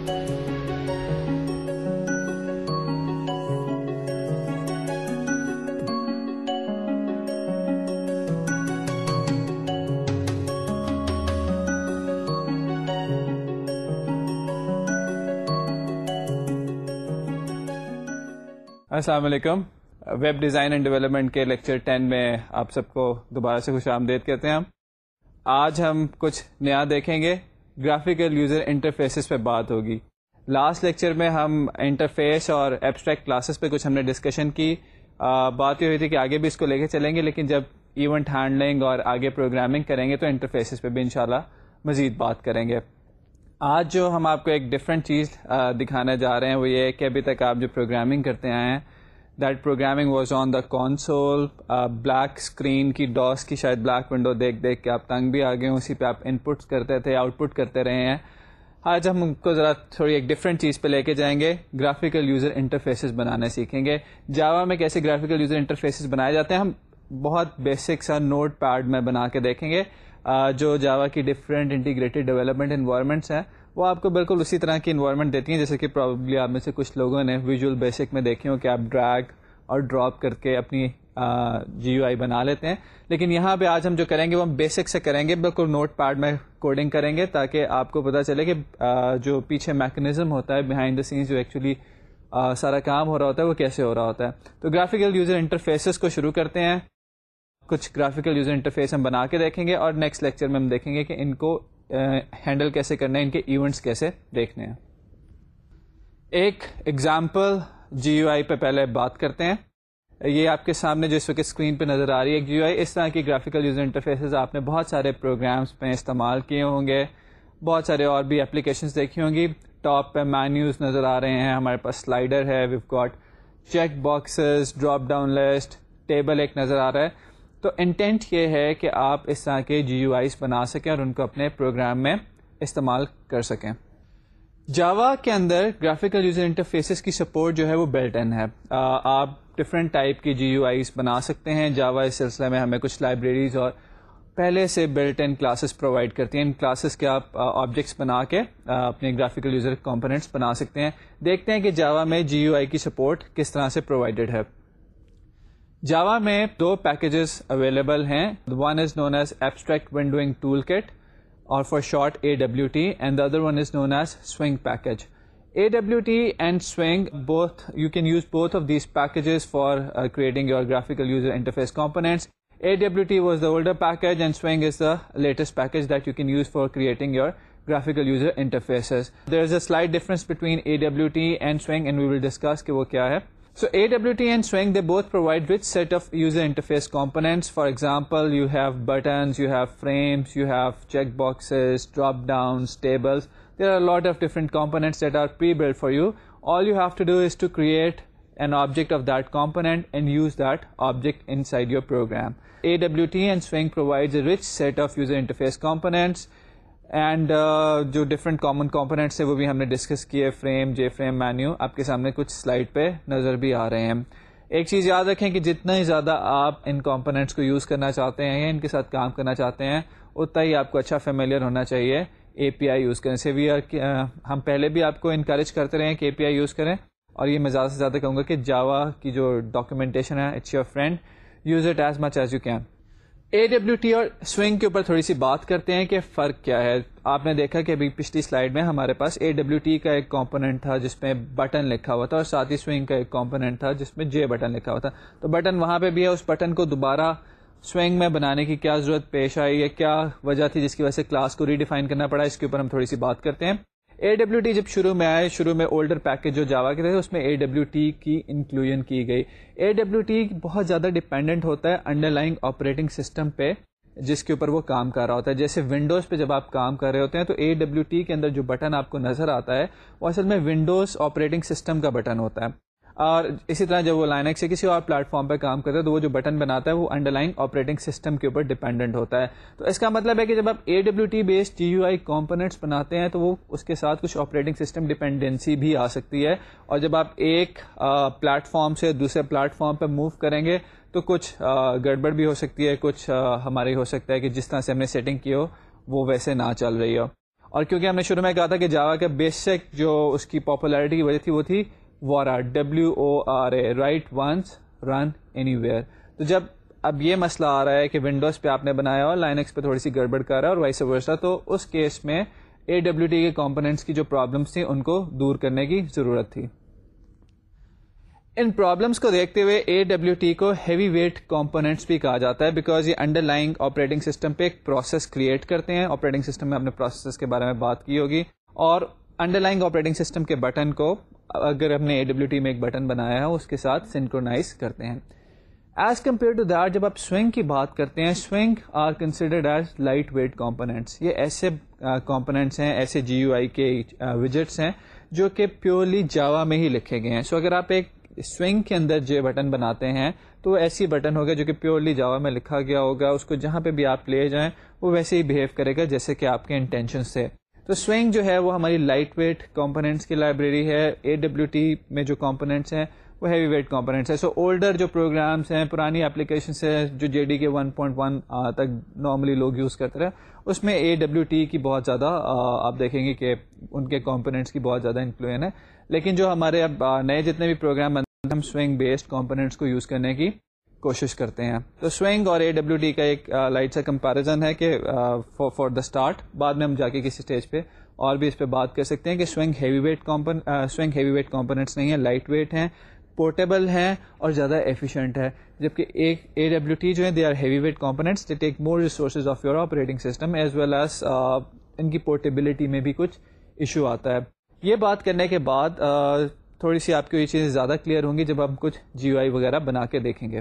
السلام علیکم۔ Web design and development کے لیکچر ٹین میں آپ سب کو دوبارہ سے خوش آمدید کہتے ہیں ہم۔ آج ہم کچھ نیا دیکھیں گے۔ گرافیکل یوزر انٹرفیسز پہ بات ہوگی۔ لاسٹ لیکچر میں ہم انٹرفیس اور ایبسٹریکٹ کلاسز پہ کچھ ہم نے ڈسکشن کی۔ بات یہ ہوئی تھی کہ آگے بھی اس کو لے کے چلیں گے، لیکن جب ایونٹ ہینڈلنگ اور آگے پروگرامنگ کریں گے تو انٹرفیسز پہ بھی انشاءاللہ مزید بات کریں گے۔ آج جو ہم آپ کو ایک ڈفرینٹ چیز دکھانے جا رہے ہیں وہ یہ کہ ابھی تک آپ جو پروگرامنگ کرتے آئے ہیں that programming was on the console black screen کی ڈاس کی شاید بلیک ونڈو دیکھ دیکھ کے آپ تنگ بھی آ گئے اسی پہ آپ ان پٹ کرتے تھے آؤٹ پٹ کرتے رہے ہیں۔ آج ہم کو ذرا تھوڑی ایک ڈفرینٹ چیز پہ لے کے جائیں گے گرافیکل یوزر انٹرفیسز بنانے سیکھیں گے۔ جاوا میں کیسے گرافیکل یوزر انٹرفیسز بنائے جاتے ہیں، ہم بہت بیسک سا نوٹ پیڈ میں بنا کے دیکھیں گے۔ جو جاوا کی ڈفرینٹ انٹیگریٹڈ ڈیولپمنٹ انوائرمنٹس ہیں وہ آپ کو بالکل اسی طرح کی انوائرمنٹ دیتی ہیں، جیسے کہ پرابلی آپ میں سے کچھ لوگوں نے ویژول بیسک میں دیکھے ہوں کہ آپ ڈریگ اور ڈراپ کر کے اپنی جی یو آئی بنا لیتے ہیں۔ لیکن یہاں پہ آج ہم جو کریں گے، وہ ہم بیسک سے کریں گے، بالکل نوٹ پیڈ میں کوڈنگ کریں گے تاکہ آپ کو پتہ چلے کہ جو پیچھے میکنزم ہوتا ہے بیہائنڈ دا سینس جو ایکچولی سارا کام ہو رہا ہوتا ہے، وہ کیسے ہو رہا ہوتا ہے۔ تو گرافیکل یوزر انٹرفیسز کو شروع کرتے ہیں۔ کچھ گرافیکل یوزر انٹرفیس ہم بنا کے دیکھیں گے اور نیکسٹ لیکچر میں ہم دیکھیں گے کہ ان کو ہینڈل کیسے کرنا ہے ان کے ایونٹس کیسے دیکھنے ہیں۔ ایک ایگزامپل جی یو آئی پہ پہلے بات کرتے ہیں۔ یہ آپ کے سامنے جو اس وقت اسکرین پہ نظر آ رہی ہے جی یو آئی، اس طرح کی گرافیکل یوزر انٹرفیسز آپ نے بہت سارے پروگرامس پہ استعمال کیے ہوں گے۔ بہت سارے اور بھی اپلیکیشنس دیکھی ہوں گی۔ ٹاپ پہ مینیوز نظر آ رہے ہیں، ہمارے پاس سلائڈر ہے we've got check boxes drop down list table ایک نظر آ رہا ہے۔ تو انٹینٹ یہ ہے کہ آپ اس طرح کے جی یو آئیز بنا سکیں اور ان کو اپنے پروگرام میں استعمال کر سکیں۔ جاوا کے اندر گرافیکل یوزر انٹرفیسز کی سپورٹ جو ہے وہ بیلٹ ان ہے۔ آپ ڈفرینٹ ٹائپ کی جی یو آئیز بنا سکتے ہیں۔ جاوا اس سلسلے میں ہمیں کچھ لائبریریز اور پہلے سے بلٹ ان کلاسز پرووائڈ کرتی ہیں۔ ان کلاسز کے آپ آبجیکٹس بنا کے اپنے گرافیکل یوزر کمپوننٹس بنا سکتے ہیں۔ دیکھتے ہیں کہ جاوا میں جی یو آئی کی سپورٹ کس طرح سے پرووائڈیڈ ہے۔ جاوا میں دو پیکجز اویلیبل ہیں۔ One is known as abstract windowing toolkit اور for short A W T and other one is known as swing package A W T and swing both you can use both of these packages for creating your graphical user interface components A W T was the older package and swing is the latest package that you can use for creating your graphical user interfaces. There is a slight difference between AWT and Swing and we will discuss کہ وہ کیا ہے۔ So AWT and Swing, they both provide rich set of user interface components. For example, you have buttons, you have frames, you have checkboxes, drop-downs, tables. There are a lot of different components that are pre-built for you. All you have to do is to create an object of that component and use that object inside your program. AWT and Swing provides a rich set of user interface components. And uh, جو different common components ہیں وہ بھی ہم نے discuss کیے frame جے frame menu آپ کے سامنے کچھ سلائڈ پہ نظر بھی آ رہے ہیں۔ ایک چیز یاد رکھیں کہ جتنا ہی زیادہ آپ ان کمپوننٹس کو یوز کرنا چاہتے ہیں یا ان کے ساتھ کام کرنا چاہتے ہیں اتنا ہی آپ کو اچھا فیملیئر ہونا چاہیے اے پی آئی یوز کرنے سے۔ بھی uh, ہم پہلے بھی آپ کو انکریج کرتے رہے ہیں کہ اے پی آئی یوز کریں۔ اور یہ میں زیادہ سے زیادہ کہوں گا کہ جاوا کی جو ڈاکیومنٹیشن ہے it's your friend use it as much as you can A W T اور سوئنگ کے اوپر تھوڑی سی بات کرتے ہیں کہ فرق کیا ہے۔ آپ نے دیکھا کہ ابھی پچھلی سلائڈ میں ہمارے پاس اے ڈبلو ٹی کا ایک کمپوننٹ تھا جس میں بٹن لکھا ہوا تھا اور ساتھ ہی سوئنگ کا ایک کمپوننٹ تھا جس میں جے بٹن لکھا ہوا تھا۔ تو بٹن وہاں پہ بھی ہے، اس بٹن کو دوبارہ سوئنگ میں بنانے کی کیا ضرورت پیش آئی یا کیا وجہ تھی جس کی وجہ سے کلاس کو ریڈیفائن کرنا پڑا، اس کے اوپر ہم تھوڑی سی بات کرتے ہیں۔ اے ڈبلو ٹی جب شروع میں آئے، شروع میں اولڈر پیکج جو جاوا کے تھے، اس میں اے ڈبلو ٹی کی انکلوژن کی گئی۔ اے ڈبلو ٹی بہت زیادہ ڈپینڈنٹ ہوتا ہے انڈر لائن آپریٹنگ سسٹم پہ، جس کے اوپر وہ کام کر رہا ہوتا ہے۔ جیسے ونڈوز پہ جب آپ کام کر رہے ہوتے ہیں، تو اے ڈبلو ٹی کے اندر جو بٹن آپ کو نظر آتا ہے، وہ اصل میں ونڈوز آپریٹنگ سسٹم کا بٹن ہوتا ہے۔ اور اسی طرح جب وہ لائن ایکس کسی اور پلیٹ فارم پہ کام کرتے ہیں تو وہ جو بٹن بناتا ہے وہ انڈر لائن آپریٹنگ سسٹم کے اوپر ڈیپینڈنٹ ہوتا ہے۔ تو اس کا مطلب ہے کہ جب آپ A W T based G U I components بناتے ہیں تو وہ اس کے ساتھ کچھ آپریٹنگ سسٹم ڈپینڈنسی بھی آ سکتی ہے۔ اور جب آپ ایک پلیٹ فارم سے دوسرے پلیٹ فارم پہ موو کریں گے تو کچھ گڑبڑ بھی ہو سکتی ہے۔ کچھ ہماری ہو سکتا ہے کہ جس طرح سے ہم نے سیٹنگ کی ہو وہ ویسے نہ چل رہی ہو۔ اور کیونکہ ہم نے شروع میں کہا تھا کہ جاوا کا بیسک جو اس کی پاپولیرٹی کی وجہ تھی وہ تھی وارا W O R A write once run anywhere تو جب اب یہ مسئلہ آ رہا ہے کہ ونڈوز پہ آپ نے بنایا اور لائن ایکس پہ تھوڑی سی گڑبڑ کر رہا ہے اور وائس ورسا، تو اس کیس میں اے ڈبلو ٹی کے کمپوننٹس کی جو پرابلمس تھیں، ان کو دور کرنے کی ضرورت تھی۔ ان پرابلمس کو دیکھتے ہوئے اے ڈبلو ٹی کو ہیوی ویٹ کمپوننٹس بھی کہا جاتا ہے بیکاز یہ انڈر لائن آپریٹنگ سسٹم پہ ایک پروسیس کریٹ کرتے ہیں۔ آپریٹنگ سسٹم میں اپنے پروسیس کے بارے میں بات کی ہوگی اور انڈر لائن آپریٹنگ سسٹم کے بٹن کو اگر ہم نے اے ڈبلو ٹی میں ایک بٹن بنایا ہے، اس کے ساتھ سنکرونائز کرتے ہیں۔ ایز کمپیئر ٹو دیٹ جب آپ سوئنگ کی بات کرتے ہیں Swing are considered as light weight components یہ ایسے کمپوننٹس ہیں، ایسے جی یو آئی کے وجٹس ہیں، جو کہ پیورلی جاوا میں ہی لکھے گئے ہیں۔ سو so اگر آپ ایک سوئنگ کے اندر جو بٹن بناتے ہیں، تو وہ ایسی بٹن ہوگا جو کہ پیورلی جاوا میں لکھا گیا ہوگا۔ اس کو جہاں پہ بھی آپ لے جائیں، وہ ویسے ہی بہیو کرے گا جیسے کہ آپ کے انٹینشن سے۔ تو سوئنگ جو ہے وہ ہماری لائٹ ویٹ کمپوننٹس کی لائبریری ہے اے ڈبلو ٹی میں جو کمپوننٹس ہیں، وہ ہیوی ویٹ کمپوننٹس ہے سو اولڈر جو پروگرامس ہیں، پرانی اپلیکیشنس ہیں، جو جے ڈی کے 1.1 تک نارملی لوگ یوز کرتے رہے، اس میں اے ڈبلو ٹی کی بہت زیادہ آپ دیکھیں گے کہ ان کے کمپوننٹس کی بہت زیادہ انفلوئن ہے لیکن جو ہمارے اب نئے جتنے بھی پروگرام ہم سوئنگ بیسڈ کمپوننٹس کو یوز کرنے کی کوشش کرتے ہیں۔ تو سوئنگ اور اے ڈبلو ٹی کا ایک لائٹ سا کمپیرزن ہے کہ فار دا اسٹارٹ بعد میں ہم جا کے کسی اسٹیج پہ اور بھی اس پہ بات کر سکتے ہیں کہ Swing heavy weight Swing heavy weight components نہیں ہیں لائٹ ویٹ ہیں پورٹیبل ہیں اور زیادہ ایفیشینٹ ہے۔ جبکہ ایک اے ڈبلو ٹی جو ہے they are heavy weight components they take more resources of your operating system as well as ان کی پورٹیبلٹی میں بھی کچھ ایشو آتا ہے۔ یہ بات کرنے کے بعد تھوڑی سی آپ کو یہ چیزیں زیادہ کلیئر ہوں گی جب ہم کچھ جی او آئی وغیرہ بنا کے دیکھیں گے۔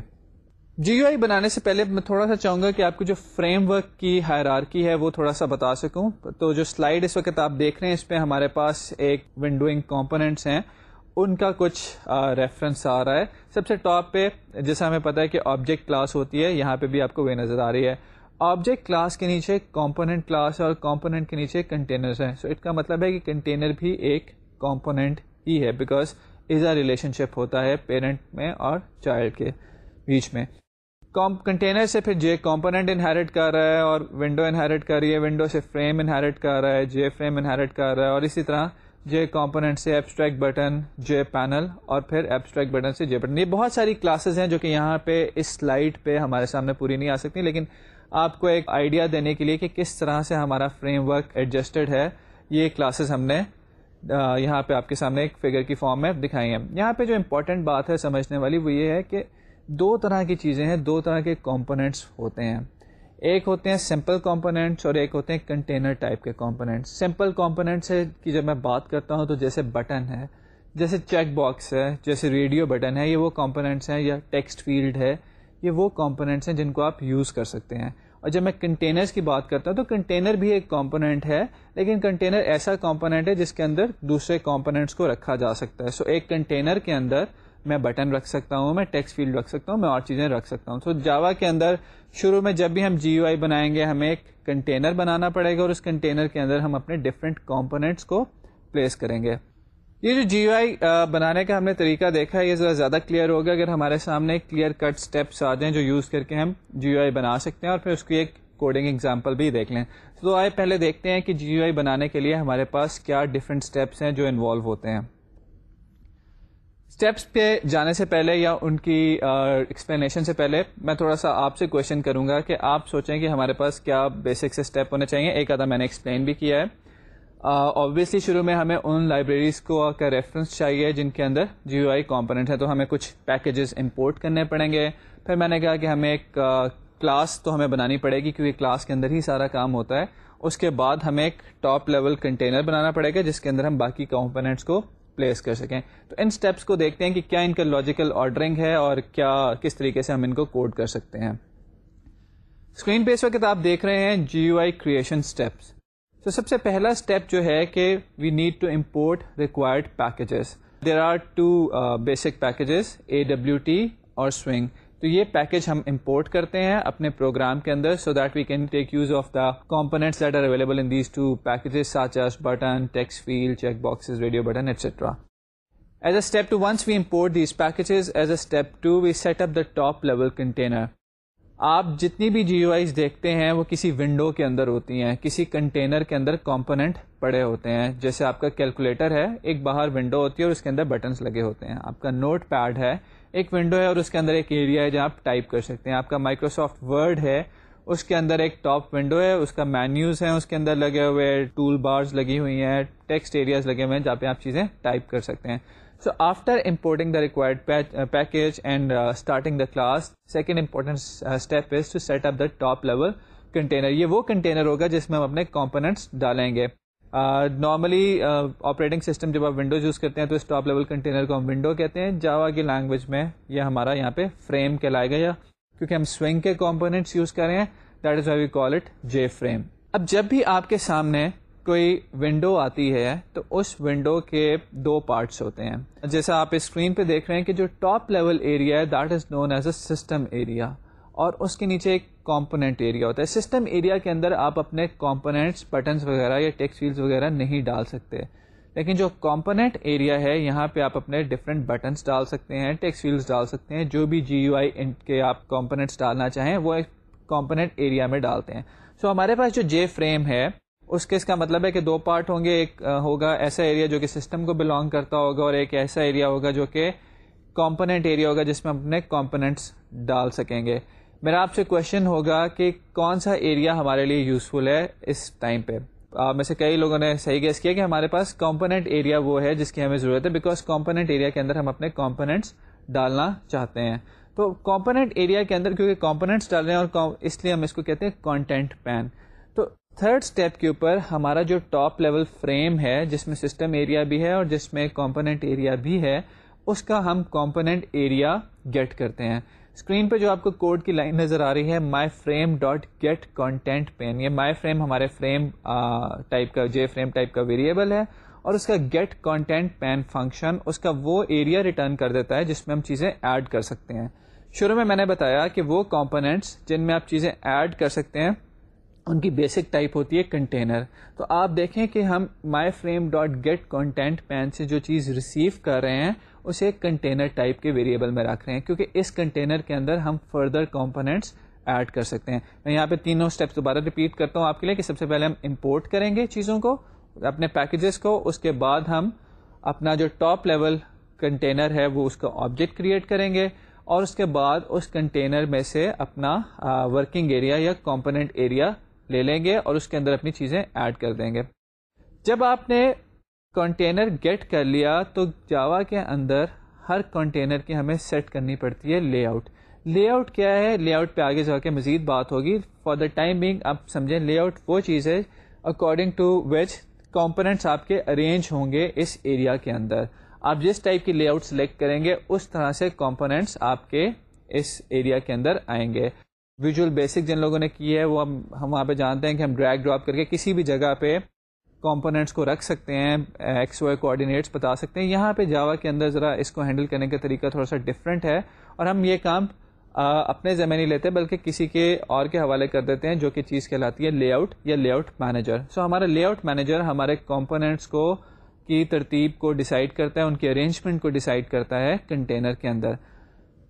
جی او آئی بنانے سے پہلے میں تھوڑا سا چاہوں گا کہ آپ کو جو فریم ورک کی ہائر کی ہے وہ تھوڑا سا بتا سکوں۔ تو جو سلائڈ اس وقت آپ دیکھ رہے ہیں اس پہ ہمارے پاس ایک ونڈوئنگ کمپوننٹس ہیں۔ ان کا کچھ ریفرنس آ رہا ہے۔ سب سے ٹاپ پہ جیسا ہمیں پتا ہے کہ آبجیکٹ کلاس ہوتی ہے یہاں پہ بھی آپ کو وہ نظر آ رہی ہے۔ آبجیکٹ کلاس کے نیچے کمپوننٹ کلاس اور کمپوننٹ کے نیچے کنٹینرز ہیں۔ سو so, کا مطلب ہے کہ کنٹینر بھی ایک کمپوننٹ ہی ہے بیکاز از اے ریلیشن شپ ہوتا ہے پیرنٹ میں اور چائلڈ کے بیچ میں۔ کنٹینر سے پھر جے کمپوننٹ انہیرٹ کر رہا ہے اور ونڈو انہیرٹ کر رہی ہے، ونڈو سے فریم انہیرٹ کر رہا ہے جے فریم انہیرٹ کر رہا ہے اور اسی طرح جے کمپوننٹ سے ایبسٹریکٹ بٹن جے پینل اور پھر ایبسٹریکٹ بٹن سے جے بٹن یہ بہت ساری کلاسز ہیں جو کہ یہاں پہ اس سلائڈ پہ ہمارے سامنے پوری نہیں آ سکتی، لیکن آپ کو ایک آئیڈیا دینے کے لیے کہ کس طرح سے ہمارا فریم ورک ایڈجسٹڈ ہے۔ یہ کلاسز ہم نے یہاں پہ آپ کے سامنے ایک فگر کی فارم میں دکھائی ہیں۔ یہاں پہ جو امپورٹنٹ بات ہے سمجھنے والی وہ یہ ہے کہ دو طرح کی چیزیں ہیں دو طرح کے کمپوننٹس ہوتے ہیں۔ ایک ہوتے ہیں سمپل کمپوننٹس اور ایک ہوتے ہیں کنٹینر ٹائپ کے کمپوننٹس سمپل کمپوننٹس کی جب میں بات کرتا ہوں تو جیسے بٹن ہے جیسے چیک باکس ہے جیسے ریڈیو بٹن ہے یہ وہ کمپوننٹس ہیں یا ٹیکسٹ فیلڈ ہے یہ وہ کمپوننٹس ہیں جن کو آپ یوز کر سکتے ہیں۔ اور جب میں کنٹینرس کی بات کرتا ہوں تو کنٹینر بھی ایک کمپوننٹ ہے لیکن کنٹینر ایسا کمپوننٹ ہے جس کے اندر دوسرے کمپوننٹس کو رکھا جا سکتا ہے۔ سو so, ایک کنٹینر کے اندر میں بٹن رکھ سکتا ہوں میں ٹیکس فیلڈ رکھ سکتا ہوں میں اور چیزیں رکھ سکتا ہوں۔ تو so, جاوا کے اندر شروع میں جب بھی ہم جی یو آئی بنائیں گے ہمیں ایک کنٹینر بنانا پڑے گا اور اس کنٹینر کے اندر ہم اپنے ڈفرینٹ کمپوننٹس کو پلیس کریں گے۔ یہ جو جی یو آئی بنانے کا ہم نے طریقہ دیکھا ہے یہ ذرا زیادہ کلیئر ہوگا۔ اگر ہمارے سامنے کلیئر کٹ اسٹیپس آ جائیں جو یوز کر کے ہم جی یو آئی بنا سکتے ہیں اور پھر اس کی ایک کوڈنگ ایگزامپل بھی دیکھ لیں۔ تو آئے پہلے دیکھتے ہیں کہ جی یو آئی بنانے کے لیے ہمارے پاس کیا ڈفرینٹ اسٹیپس ہیں جو انوالو ہوتے ہیں۔ اسٹیپس پہ جانے سے پہلے یا ان کی ایکسپلینیشن سے پہلے میں تھوڑا سا آپ سے کوشچن کروں گا کہ آپ سوچیں کہ ہمارے پاس کیا بیسک سے اسٹیپ ہونے چاہیے۔ ایک آدھا میں نے ایکسپلین بھی کیا ہے۔ آبویسلی شروع میں ہمیں ان لائبریریز کو کا ریفرنس چاہیے جن کے اندر جی آئی کمپوننٹ ہے، تو ہمیں کچھ پیکیجز امپورٹ کرنے پڑیں گے۔ پھر میں نے کہا کہ ہمیں ایک کلاس تو ہمیں بنانی پڑے گی کیونکہ کلاس کے اندر ہی سارا کام ہوتا ہے۔ اس کے بعد ہمیں ایک ٹاپ لیول کنٹینر بنانا پڑے گا جس کے اندر ہم باقی کمپوننٹس کو پلیس کر سکیں۔ تو ان اسٹیپس کو دیکھتے ہیں کہ کیا ان کا لاجیکل آرڈرنگ ہے اور کیا کس طریقے سے ہم ان کو کوڈ کر سکتے ہیں۔ اسکرین پہ اس وقت آپ دیکھ رہے ہیں G U I creation steps تو سب سے پہلا اسٹیپ جو ہے کہ we need to import required packages there are two basic packages A W T اور سوئنگ تو یہ پیکج ہم امپورٹ کرتے ہیں اپنے پروگرام کے اندر so that we can take use of the components that are available in these two packages such as button text field check boxes radio button etcetera as a step two once we import these packages as a step two we set up the top level container آپ جتنی بھی جی U eyes دیکھتے ہیں، وہ کسی window کے اندر ہوتی ہیں، کسی کنٹینر کے اندر کمپوننٹ پڑے ہوتے ہیں۔ جیسے آپ کا کیلکولیٹر ہے، ایک باہر ونڈو ہوتی ہے اور اس کے اندر بٹنس لگے ہوتے ہیں۔ آپ کا نوٹ پیڈ ہے، ایک ونڈو ہے اور اس کے اندر ایک ایریا ہے جہاں آپ ٹائپ کر سکتے ہیں۔ آپ کا مائکروسافٹ ورڈ ہے، اس کے اندر ایک ٹاپ ونڈو ہے، اس کا مینیوز ہیں، اس کے اندر لگے ہوئے ٹول بارز لگی ہوئی ہیں ٹیکسٹ ایریاز لگے ہوئے ہیں جہاں پہ آپ چیزیں ٹائپ کر سکتے ہیں۔ So after importing the required package and starting the class second important step is to set up the top level container یہ وہ کنٹینر ہوگا جس میں ہم اپنے کمپوننٹس ڈالیں گے نارملی آپریٹنگ سسٹم جب آپ ونڈوز یوز کرتے ہیں تو اس ٹاپ لیول کنٹینر کو ہم ونڈو کہتے ہیں جاوا کی لینگویج میں یہ ہمارا یہاں پہ فریم کہلائے گا یا کیونکہ ہم سوئنگ کے کمپونیٹس یوز کر رہے ہیں that is why we call it J frame اب جب بھی آپ کے سامنے کوئی ونڈو آتی ہے تو اس ونڈو کے دو پارٹس ہوتے ہیں۔ جیسا آپ اسکرین پہ دیکھ رہے ہیں کہ جو ٹاپ لیول ایریا ہے that is known as a system area اور اس کے نیچے ایک کمپوننٹ ایریا ہوتا ہے۔ سسٹم ایریا کے اندر آپ اپنے کمپوننٹس بٹنس وغیرہ یا ٹیکس فیلز وغیرہ نہیں ڈال سکتے۔ لیکن جو کمپوننٹ ایریا ہے یہاں پہ آپ اپنے ڈفرینٹ بٹنس ڈال سکتے ہیں ٹیکس فیلڈس ڈال سکتے ہیں۔ جو بھی جی یو آئی کے آپ کمپوننٹس ڈالنا چاہیں وہ ایک کمپوننٹ ایریا میں ڈالتے ہیں۔ سو so, ہمارے پاس جو جے فریم ہے اس کے اس کا مطلب ہے کہ دو پارٹ ہوں گے، ایک ہوگا ایسا ایریا جو کہ سسٹم کو بلانگ کرتا ہوگا اور ایک ایسا ایریا ہوگا جو کہ کمپوننٹ ایریا ہوگا جس میں ہم اپنے کمپوننٹس ڈال سکیں گے۔ میرا آپ سے کوشچن ہوگا کہ کون سا ایریا ہمارے لیے یوزفل ہے اس ٹائم پہ۔ میں سے کئی لوگوں نے صحیح گیس کیا کہ ہمارے پاس کمپوننٹ ایریا وہ ہے جس کی ہمیں ضرورت ہے بیکاز کمپوننٹ ایریا کے اندر ہم اپنے کمپوننٹس ڈالنا چاہتے ہیں۔ تو کمپوننٹ ایریا کے اندر کیونکہ کمپوننٹس ڈال رہے ہیں اور اس لیے ہم اس کو کہتے ہیں کانٹینٹ پین تو تھرڈ اسٹیپ کے اوپر ہمارا جو ٹاپ لیول فریم ہے، جس میں سسٹم ایریا بھی ہے اور جس میں کمپوننٹ ایریا بھی ہے، اس کا ہم کمپوننٹ ایریا گیٹ کرتے ہیں۔ اسکرین پہ جو آپ کو کوڈ کی لائن نظر آ رہی ہے my frame dot get content pane یہ مائی فریم ہمارے فریم ٹائپ کا جے فریم ٹائپ کا ویریبل ہے اور اس کا گیٹ کانٹینٹ پین فنکشن اس کا وہ ایریا ریٹرن کر دیتا ہے جس میں ہم چیزیں ایڈ کر سکتے ہیں۔ شروع میں میں نے بتایا کہ وہ کمپوننٹس جن میں آپ چیزیں ایڈ کر سکتے ہیں ان کی بیسک ٹائپ ہوتی ہے کنٹینر تو آپ دیکھیں کہ ہم my frame dot get content pane سے جو چیز ریسیو کر رہے ہیں، اسے کنٹینر ٹائپ کے ویریبل میں رکھ رہے ہیں، کیونکہ اس کنٹینر کے اندر ہم فردر کمپوننٹس ایڈ کر سکتے ہیں۔ میں یہاں پہ تینوں اسٹیپس دوبارہ ریپیٹ کرتا ہوں آپ کے لیے کہ سب سے پہلے ہم امپورٹ کریں گے چیزوں کو، اپنے پیکجز کو، اس کے بعد ہم اپنا جو ٹاپ لیول کنٹینر ہے وہ اس کا آبجیکٹ کریٹ کریں گے اور اس کے بعد اس کنٹینر میں سے اپنا ورکنگ ایریا یا کمپوننٹ ایریا لے لیں گے اور اس کے اندر اپنی چیزیں ایڈ کر دیں گے۔ جب آپ نے کنٹینر گیٹ کر لیا تو جاوا کے اندر ہر کنٹینر کی ہمیں سیٹ کرنی پڑتی ہے لے آؤٹ لے آؤٹ کیا ہے؟ لے آؤٹ پہ آگے جا کے مزید بات ہوگی۔ فار دا ٹائم بینگ آپ سمجھیں لے آؤٹ وہ چیز ہے اکارڈنگ ٹو وچ کمپوننٹس آپ کے ارینج ہوں گے اس ایریا کے اندر۔ آپ جس ٹائپ کی لے آؤٹ سلیکٹ کریں گے، اس طرح سے کمپوننٹس آپ کے اس ایریا کے اندر آئیں گے۔ ویژول بیسک جن لوگوں نے کی ہے، وہ ہم وہاں پہ جانتے ہیں کہ ہم ڈریگ ڈراپ کر کے کسی بھی جگہ پہ کمپوننٹس کو رکھ سکتے ہیں ایکس وائی کوآڈینیٹس بتا سکتے ہیں۔ یہاں پہ جاوا کے اندر ذرا اس کو ہینڈل کرنے کا طریقہ تھوڑا سا ڈفرینٹ ہے۔ اور ہم یہ کام eh، اپنے ذمہ نہیں لیتے، بلکہ کسی کے اور کے حوالے کر دیتے ہیں جو کہ چیز کہلاتی ہے لے آؤٹ یا لے آؤٹ مینیجر سو ہمارا لے آؤٹ مینیجر ہمارے کمپوننٹس کو کی ترتیب کو ڈیسائڈ کرتا ہے، ان کی ارینجمنٹ کو ڈیسائڈ کرتا ہے کنٹینر کے اندر۔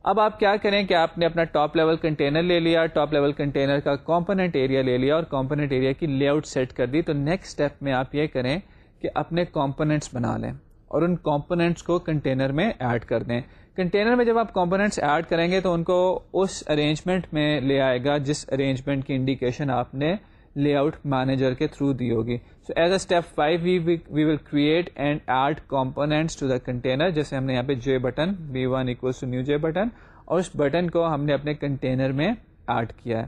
اب آپ کیا کریں کہ آپ نے اپنا ٹاپ لیول کنٹینر لے لیا ٹاپ لیول کنٹینر کا کمپوننٹ ایریا لے لیا اور کمپوننٹ ایریا کی لے آؤٹ سیٹ کر دی۔ تو نیکسٹ اسٹیپ میں آپ یہ کریں کہ اپنے کمپوننٹس بنا لیں اور ان کمپوننٹس کو کنٹینر میں ایڈ کر دیں۔ کنٹینر میں جب آپ کمپوننٹس ایڈ کریں گے تو ان کو اس ارینجمنٹ میں لے آئے گا جس ارینجمنٹ کی انڈیکیشن آپ نے لے آؤٹ مینیجر کے تھرو دی ہوگی. So as a step five we will create and add components to the container جیسے ہم نے یہاں پہ J button B one equals to new J button اور اس بٹن کو ہم نے اپنے کنٹینر میں ایڈ کیا ہے.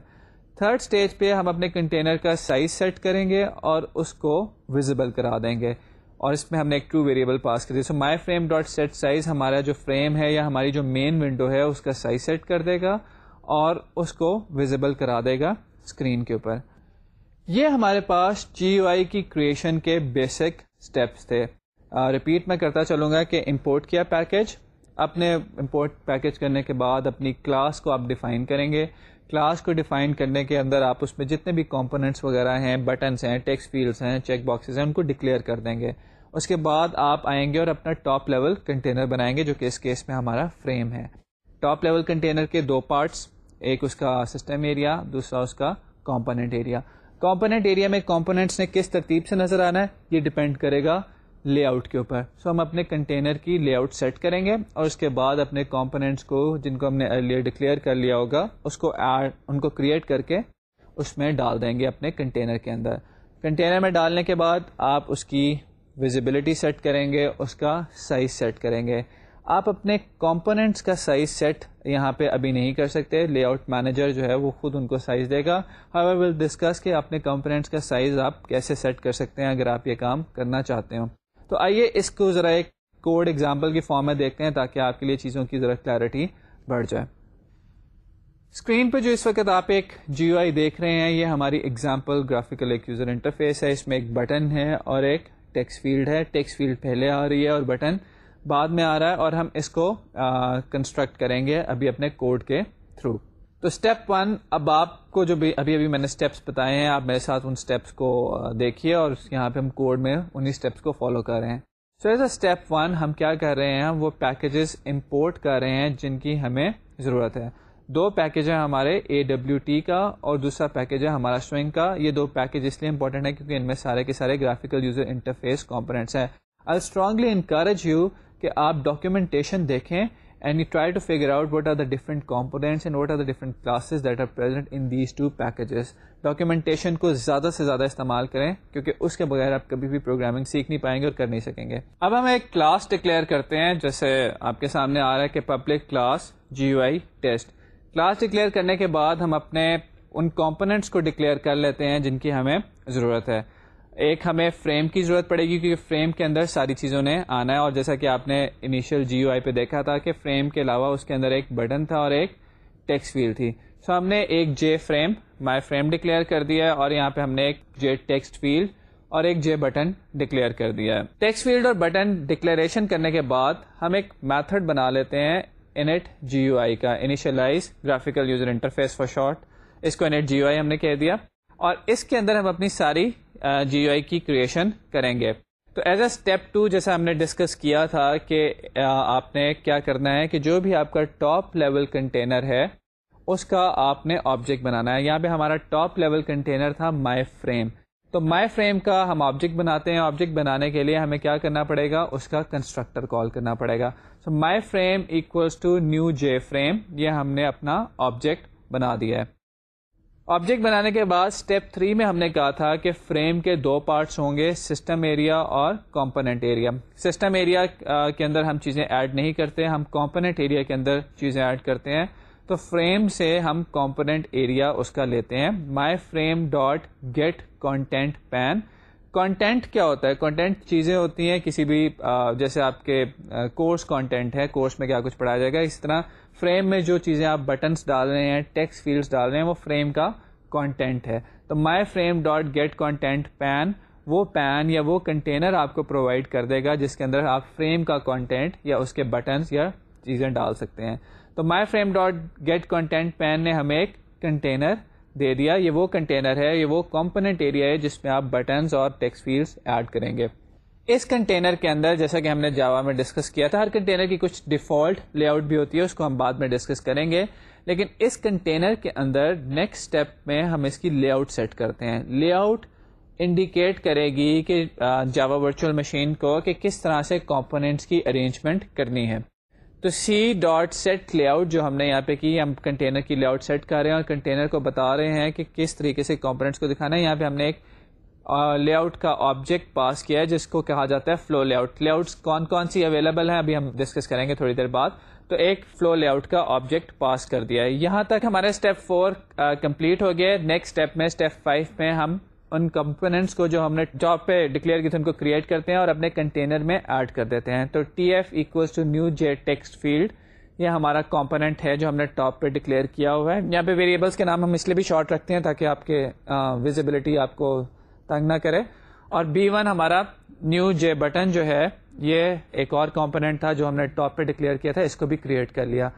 تھرڈ اسٹیج پہ ہم اپنے کنٹینر کا سائز سیٹ کریں گے اور اس کو ویزیبل کرا دیں گے. اور اس میں ہم نے ایک ٹرو ویریبل پاس کر دیا. So my frame dot set size ہمارا جو فریم ہے یا ہماری جو مین ونڈو ہے اس کا سائز سیٹ کر دے گا اور اس کو ویزیبل کرا دے گا اسکرین کے اوپر. یہ ہمارے پاس جی یو آئی کی کریشن کے بیسک اسٹیپس تھے۔ ریپیٹ میں کرتا چلوں گا کہ امپورٹ کیا پیکج اپنے امپورٹ پیکج کرنے کے بعد اپنی کلاس کو آپ ڈیفائن کریں گے۔ کلاس کو ڈیفائن کرنے کے اندر آپ اس میں جتنے بھی کمپوننٹس وغیرہ ہیں بٹنس ہیں ٹیکس فیلڈس ہیں چیک باکسز ہیں، ان کو ڈکلیئر کر دیں گے۔ اس کے بعد آپ آئیں گے اور اپنا ٹاپ لیول کنٹینر بنائیں گے، جو کہ اس کیس میں ہمارا فریم ہے۔ ٹاپ لیول کنٹینر کے دو پارٹس ایک اس کا سسٹم ایریا دوسرا اس کا کمپوننٹ ایریا کمپوننٹ ایریا میں کمپوننٹس نے کس ترتیب سے نظر آنا ہے؟ یہ ڈپینڈ کرے گا لے آؤٹ کے اوپر۔ سو ہم اپنے کنٹینر کی لے آؤٹ سیٹ کریں گے اور اس کے بعد اپنے کمپوننٹس کو جن کو ہم نے ارلیئر ڈکلیئر کر لیا ہوگا، اس کو ایڈ ان کو کریٹ کر کے اس میں ڈال دیں گے اپنے کنٹینر کے اندر۔ کنٹینر میں ڈالنے کے بعد آپ اس کی ویزیبلٹی سیٹ کریں گے، اس کا سائز سیٹ کریں گے۔ آپ اپنے کمپوننٹس کا سائز سیٹ یہاں پہ ابھی نہیں کر سکتے۔ لے آؤٹ مینیجر جو ہے وہ خود ان کو سائز دے گا۔ ہائی ول ڈسکس کہ اپنے کمپوننٹس کا سائز آپ کیسے سیٹ کر سکتے ہیں اگر آپ یہ کام کرنا چاہتے ہوں۔ تو آئیے اس کو ذرا ایک کوڈ ایگزامپل کی فارم میں دیکھتے ہیں تاکہ آپ کے لیے چیزوں کی ذرا کلیئرٹی بڑھ جائے۔ اسکرین پہ جو اس وقت آپ ایک جی آئی دیکھ رہے ہیں، یہ ہماری ایگزامپل گرافیکل ایک یوزر انٹرفیس ہے۔ اس میں ایک بٹن ہے اور ایک ٹیکس فیلڈ ہے۔ ٹیکس فیلڈ پہلے آ رہی ہے اور بٹن بعد میں آ رہا ہے اور ہم اس کو کنسٹرکٹ کریں گے ابھی اپنے کوڈ کے تھرو تو اسٹیپ ون اب آپ کو جو بھی، ابھی ابھی میں نے اسٹیپس بتائے ہیں، آپ میرے ساتھ ان اسٹیپس کو دیکھیے اور یہاں پہ ہم کوڈ میں انہیں اسٹیپس کو فالو کر رہے ہیں. So as a step one ہم کیا کر رہے ہیں، وہ پیکیجز امپورٹ کر رہے ہیں جن کی ہمیں ضرورت ہے. دو پیکج ہیں ہمارے اے ڈبلو ٹی کا اور دوسرا پیکج ہے ہمارا سوئنگ کا. یہ دو پیکج اس لیے امپورٹنٹ ہے کیونکہ ان میں سارے کے سارے گرافیکل یوزر انٹرفیس کمپوننٹس ہیں. آئی اسٹرانگلی انکریج یو کہ آپ ڈاکیومنٹیشن دیکھیں and you try to figure out what are the different components and what are the different classes that are present in these two packages documentation کو زیادہ سے زیادہ استعمال کریں کیونکہ اس کے بغیر آپ کبھی بھی پروگرامنگ سیکھ نہیں پائیں گے اور کر نہیں سکیں گے۔ اب ہم ایک کلاس ڈکلیئر کرتے ہیں، جیسے آپ کے سامنے آ رہا ہے کہ public class G U I test class declare کرنے کے بعد ہم اپنے ان کمپوننٹس کو ڈکلیئر کر لیتے ہیں جن کی ہمیں ضرورت ہے۔ ایک ہمیں فریم کی ضرورت پڑے گی کیونکہ فریم کے اندر ساری چیزوں نے آنا ہے اور جیسا کہ آپ نے انیشیل جی او آئی پہ دیکھا تھا کہ فریم کے علاوہ اس کے اندر ایک بٹن تھا اور ایک ٹیکس فیل تھی۔ سو ہم نے ایک J frame my frame declare کر دیا ہے اور یہاں پہ ہم نے ایک جے ٹیکسٹ فیلڈ اور ایک جے بٹن ڈکلیئر کر دیا ہے۔ ٹیکسٹ فیلڈ اور بٹن ڈکلیریشن کرنے کے بعد ہم ایک میتھڈ بنا لیتے ہیں انٹ جی یو آئی کا۔ Initialize graphical user interface for short اس کو انٹ جی یو آئی ہم نے کہہ دیا۔ اور اس کے اندر ہم اپنی ساری جی آئی کی کریشن کریں گے۔ تو ایز اے اسٹیپ ٹو جیسا ہم نے ڈسکس کیا تھا کہ آپ نے کیا کرنا ہے کہ جو بھی آپ کا ٹاپ لیول کنٹینر ہے، اس کا آپ نے آبجیکٹ بنانا ہے۔ یہاں پہ ہمارا ٹاپ لیول کنٹینر تھا مائی فریم تو مائی فریم کا ہم آبجیکٹ بناتے ہیں۔ آبجیکٹ بنانے کے لیے ہمیں کیا کرنا پڑے گا؟ اس کا کنسٹرکٹر کال کرنا پڑے گا۔ So my frame equals to new J frame یہ ہم نے اپنا آبجیکٹ بنا دیا ہے۔ آبجیکٹ بنانے کے بعد اسٹیپ تھری میں ہم نے کہا تھا کہ فریم کے دو پارٹس ہوں گے سسٹم ایریا اور کمپوننٹ ایریا سسٹم ایریا کے اندر ہم چیزیں ایڈ نہیں کرتے، ہم کمپوننٹ ایریا کے اندر چیزیں ایڈ کرتے ہیں۔ تو فریم سے ہم کمپوننٹ ایریا اس کا لیتے ہیں۔ My frame dot get content pane content کیا ہوتا ہے؟ کانٹینٹ چیزیں ہوتی ہیں کسی بھی جیسے آپ کے کورس کانٹینٹ ہے کورس میں کیا کچھ پڑھایا جائے گا اس طرح فریم میں جو چیزیں آپ بٹنس ڈال رہے ہیں ٹیکس فیلڈس ڈال رہے ہیں، وہ فریم کا کانٹینٹ ہے۔ تو my frame dot get content pane وہ پین یا وہ کنٹینر آپ کو پرووائڈ کر دے گا، جس کے اندر آپ فریم کا کانٹینٹ یا اس کے بٹنس یا چیزیں ڈال سکتے ہیں۔ تو my frame dot get content pane نے ہمیں ایک کنٹینر دے دیا۔ یہ وہ کنٹینر ہے، یہ وہ کمپوننٹ ایریا ہے جس میں آپ بٹنس اور ٹیکس فیلڈس ایڈ کریں گے۔ اس کنٹینر کے اندر جیسا کہ ہم نے جاوا میں ڈسکس کیا تھا، ہر کنٹینر کی کچھ ڈیفالٹ لے آؤٹ بھی ہوتی ہے، اس کو ہم بعد میں ڈسکس کریں گے۔ لیکن اس کنٹینر کے اندر نیکسٹ اسٹیپ میں ہم اس کی لے آؤٹ سیٹ کرتے ہیں۔ لے آؤٹ انڈیکیٹ کرے گی کہ جاوا ورچوئل مشین کو کہ کس طرح سے کمپونیٹس کی ارینجمنٹ کرنی ہے۔ تو C dot set layout جو ہم نے یہاں پہ کی، ہم کنٹینر کی لے آؤٹ سیٹ کر رہے ہیں اور کنٹینر کو بتا رہے ہیں کہ کس طریقے سے کمپونیٹس کو دکھانا ہے۔ یہاں پہ ہم نے ایک لے آؤٹ کا آبجیکٹ پاس کیا ہے، جس کو کہا جاتا ہے flow lay out. Lay out کون کون سی اویلیبل ہیں؟ ابھی ہم ڈسکس کریں گے تھوڑی دیر بعد۔ تو ایک فلو لے آؤٹ کا آبجیکٹ پاس کر دیا ہے۔ یہاں تک ہمارے اسٹیپ فور کمپلیٹ ہو گیا نیکسٹ اسٹیپ میں اسٹیپ فائیو میں ہم ان کمپونیٹس کو جو ہم نے جاب پہ ڈکلیئر کی تھے ان کو کریٹ کرتے ہیں اور اپنے کنٹینر میں ایڈ کر دیتے ہیں۔ تو T F equals to new J text field یہ ہمارا کمپونیٹ ہے جو ہم نے ٹاپ پہ ڈکلیئر کیا ہوا ہے۔ یہاں پہ ویریبلس کے نام ہم اس لیے بھی شارٹ رکھتے ہیں تاکہ آپ کے ویزیبلٹی آپ کو تنگ نہ کرے۔ اور بی ون ہمارا نیو جے بٹن جو ہے، یہ ایک اور کمپونیٹ تھا جو ہم نے ٹاپ پہ ڈکلیئر کیا تھا، اس کو بھی کریٹ کر لیا۔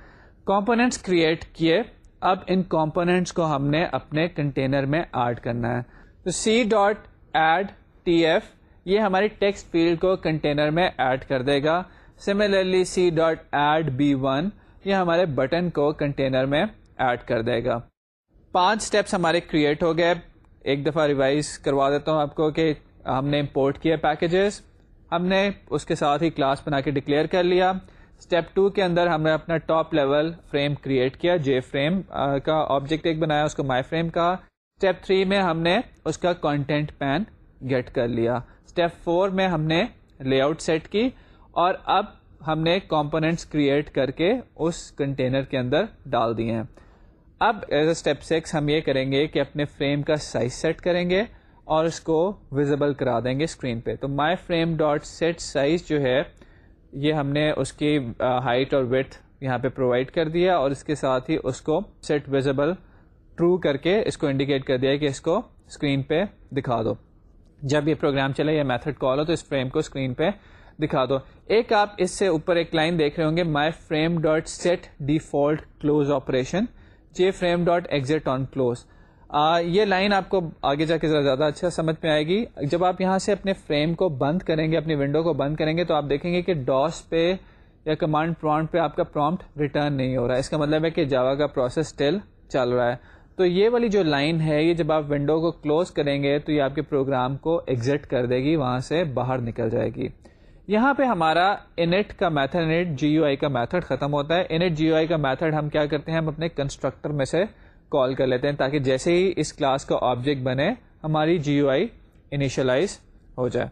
کمپونیٹس کریٹ کیے۔ اب ان کمپونیٹس کو ہم نے اپنے کنٹینر میں ایڈ کرنا ہے۔ تو C dot add T F یہ ہماری ٹیکسٹ فیلڈ کو کنٹینر میں ایڈ کر دے گا۔ Similarly C dot add B one یہ ہمارے بٹن کو کنٹینر میں ایڈ کر دے گا۔ پانچ اسٹیپس ہمارے کریٹ ہو گئے۔ ایک دفعہ ریوائز کروا دیتا ہوں آپ کو کہ ہم نے امپورٹ کیا پیکیجز ہم نے اس کے ساتھ ہی کلاس بنا کے ڈکلیئر کر لیا۔ اسٹیپ ٹو کے اندر ہم نے اپنا ٹاپ لیول فریم کریٹ کیا جے فریم کا آبجیکٹ ایک بنایا، اس کو مائی فریم کا۔ اسٹیپ تھری میں ہم نے اس کا کانٹینٹ پین گیٹ کر لیا۔ اسٹیپ فور میں ہم نے لے آؤٹ سیٹ کی اور اب ہم نے کمپونیٹس کریٹ کر کے اس کنٹینر کے اندر ڈال دیے۔ ہیں اب ایز اے اسٹیپ سکس ہم یہ کریں گے کہ اپنے فریم کا سائز سیٹ کریں گے اور اس کو ویزیبل کرا دیں گے اسکرین پہ۔ تو my frame dot set size جو ہے، یہ ہم نے اس کی ہائٹ اور ویٹ یہاں پہ پرووائڈ کر دیا اور اس کے ساتھ ہی اس کو سیٹ ویزیبل ٹرو کر کے اس کو انڈیکیٹ کر دیا کہ اس کو اسکرین پہ دکھا دو۔ جب یہ پروگرام چلے یا میتھڈ کال ہو، تو اس فریم کو اسکرین پہ دکھا دو۔ ایک آپ اس سے اوپر ایک لائن دیکھ رہے ہوں گے my frame dot set default close operation J frame dot exit on close. یہ لائن آپ کو آگے جا کے ذرا زیادہ اچھا سمجھ میں آئے گی۔ جب آپ یہاں سے اپنے فریم کو بند کریں گے، اپنی ونڈو کو بند کریں گے، تو آپ دیکھیں گے کہ ڈاس پہ یا کمانڈ پرانٹ پہ آپ کا پرومپٹ ریٹرن نہیں ہو رہا ہے۔ اس کا مطلب ہے کہ جاوا کا پروسیس اسٹل چل رہا ہے۔ تو یہ والی جو لائن ہے، یہ جب آپ ونڈو کو کلوز کریں گے، تو یہ آپ کے پروگرام کو ایگزٹ کر دے گی، وہاں سے باہر نکل جائے گی۔ یہاں پہ ہمارا انٹ کا method init G U I کا میتھڈ ختم ہوتا ہے۔ انٹ جی یو آئی کا میتھڈ ہم کیا کرتے ہیں؟ ہم اپنے کنسٹرکٹر میں سے کال کر لیتے ہیں تاکہ جیسے ہی اس کلاس کا آبجیکٹ بنے، ہماری جی یو آئی انیشلائز ہو جائے۔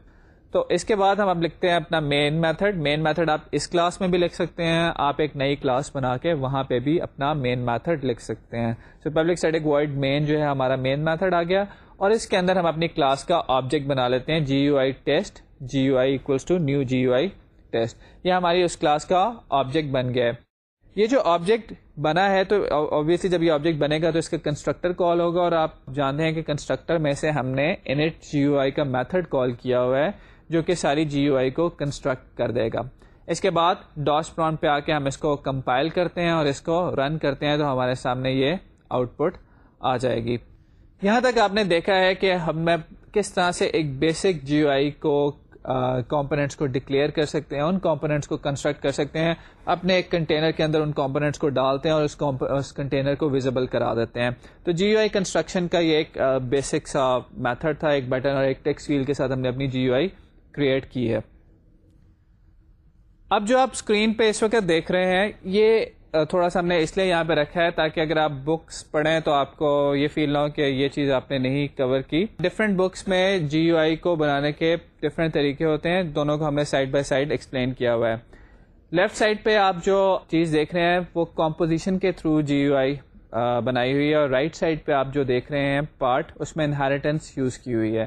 تو اس کے بعد ہم اب لکھتے ہیں اپنا مین میتھڈ مین میتھڈ آپ اس کلاس میں بھی لکھ سکتے ہیں۔ آپ ایک نئی کلاس بنا کے وہاں پہ بھی اپنا مین میتھڈ لکھ سکتے ہیں۔ سو پبلک سیٹک ورڈ مین جو ہے، ہمارا مین میتھڈ آ گیا۔ اور اس کے اندر ہم اپنی کلاس کا آبجیکٹ بنا لیتے ہیں۔ G U I test G U I equals to new G U I test یہ ہماری اس کلاس کا آبجیکٹ بن گیا ہے. یہ جو آبجیکٹ بنا ہے تو آبویسلی جب یہ آبجیکٹ بنے گا تو اس کا کنسٹرکٹر کال ہوگا اور آپ جانتے ہیں کہ کنسٹرکٹر میں سے ہم نے انٹ جی یو آئی کا میتھڈ کال کیا ہوا ہے جو کہ ساری جی یو آئی کو کنسٹرکٹ کر دے گا. اس کے بعد ڈاس پران پہ آ کے ہم اس کو کمپائل کرتے ہیں اور اس کو رن کرتے ہیں تو ہمارے سامنے یہ آؤٹ پٹ آ جائے گی. یہاں تک آپ نے دیکھا ہے کہ ہم کس طرح سے ایک بیسک جی یو آئی کو کمپوننٹس کو ڈکلیئر کر سکتے ہیں، ان کمپوننٹس کو کنسٹرکٹ کر سکتے ہیں، اپنے ایک کنٹینر کے اندر ان کمپوننٹس کو ڈالتے ہیں اور اس کنٹینر کو ویزیبل کرا دیتے ہیں۔ تو جی یو آئی کنسٹرکشن کا یہ ایک بیسک سا میتھڈ تھا، ایک بٹن اور ایک ٹیکس ویل کے ساتھ ہم نے اپنی جی یو آئی کریٹ کی ہے۔ اب جو آپ اسکرین پہ اس وقت دیکھ رہے ہیں، یہ تھوڑا سا ہم نے اس لیے یہاں پہ رکھا ہے تاکہ اگر آپ بکس پڑھیں تو آپ کو یہ فیل نہ ہو کہ یہ چیز آپ نے نہیں کور کی۔ ڈفرینٹ بکس میں جی یو آئی کو بنانے کے ڈفرینٹ طریقے ہوتے ہیں، دونوں کو ہم نے سائڈ بائی سائڈ ایکسپلین کیا ہوا ہے۔ لیفٹ سائڈ پہ آپ جو چیز دیکھ رہے ہیں، وہ کمپوزیشن کے تھرو جی یو آئی بنائی ہوئی ہے اور رائٹ right سائڈ پہ آپ جو دیکھ رہے ہیں پارٹ اس میں انہیریٹنس یوز کی ہوئی ہے۔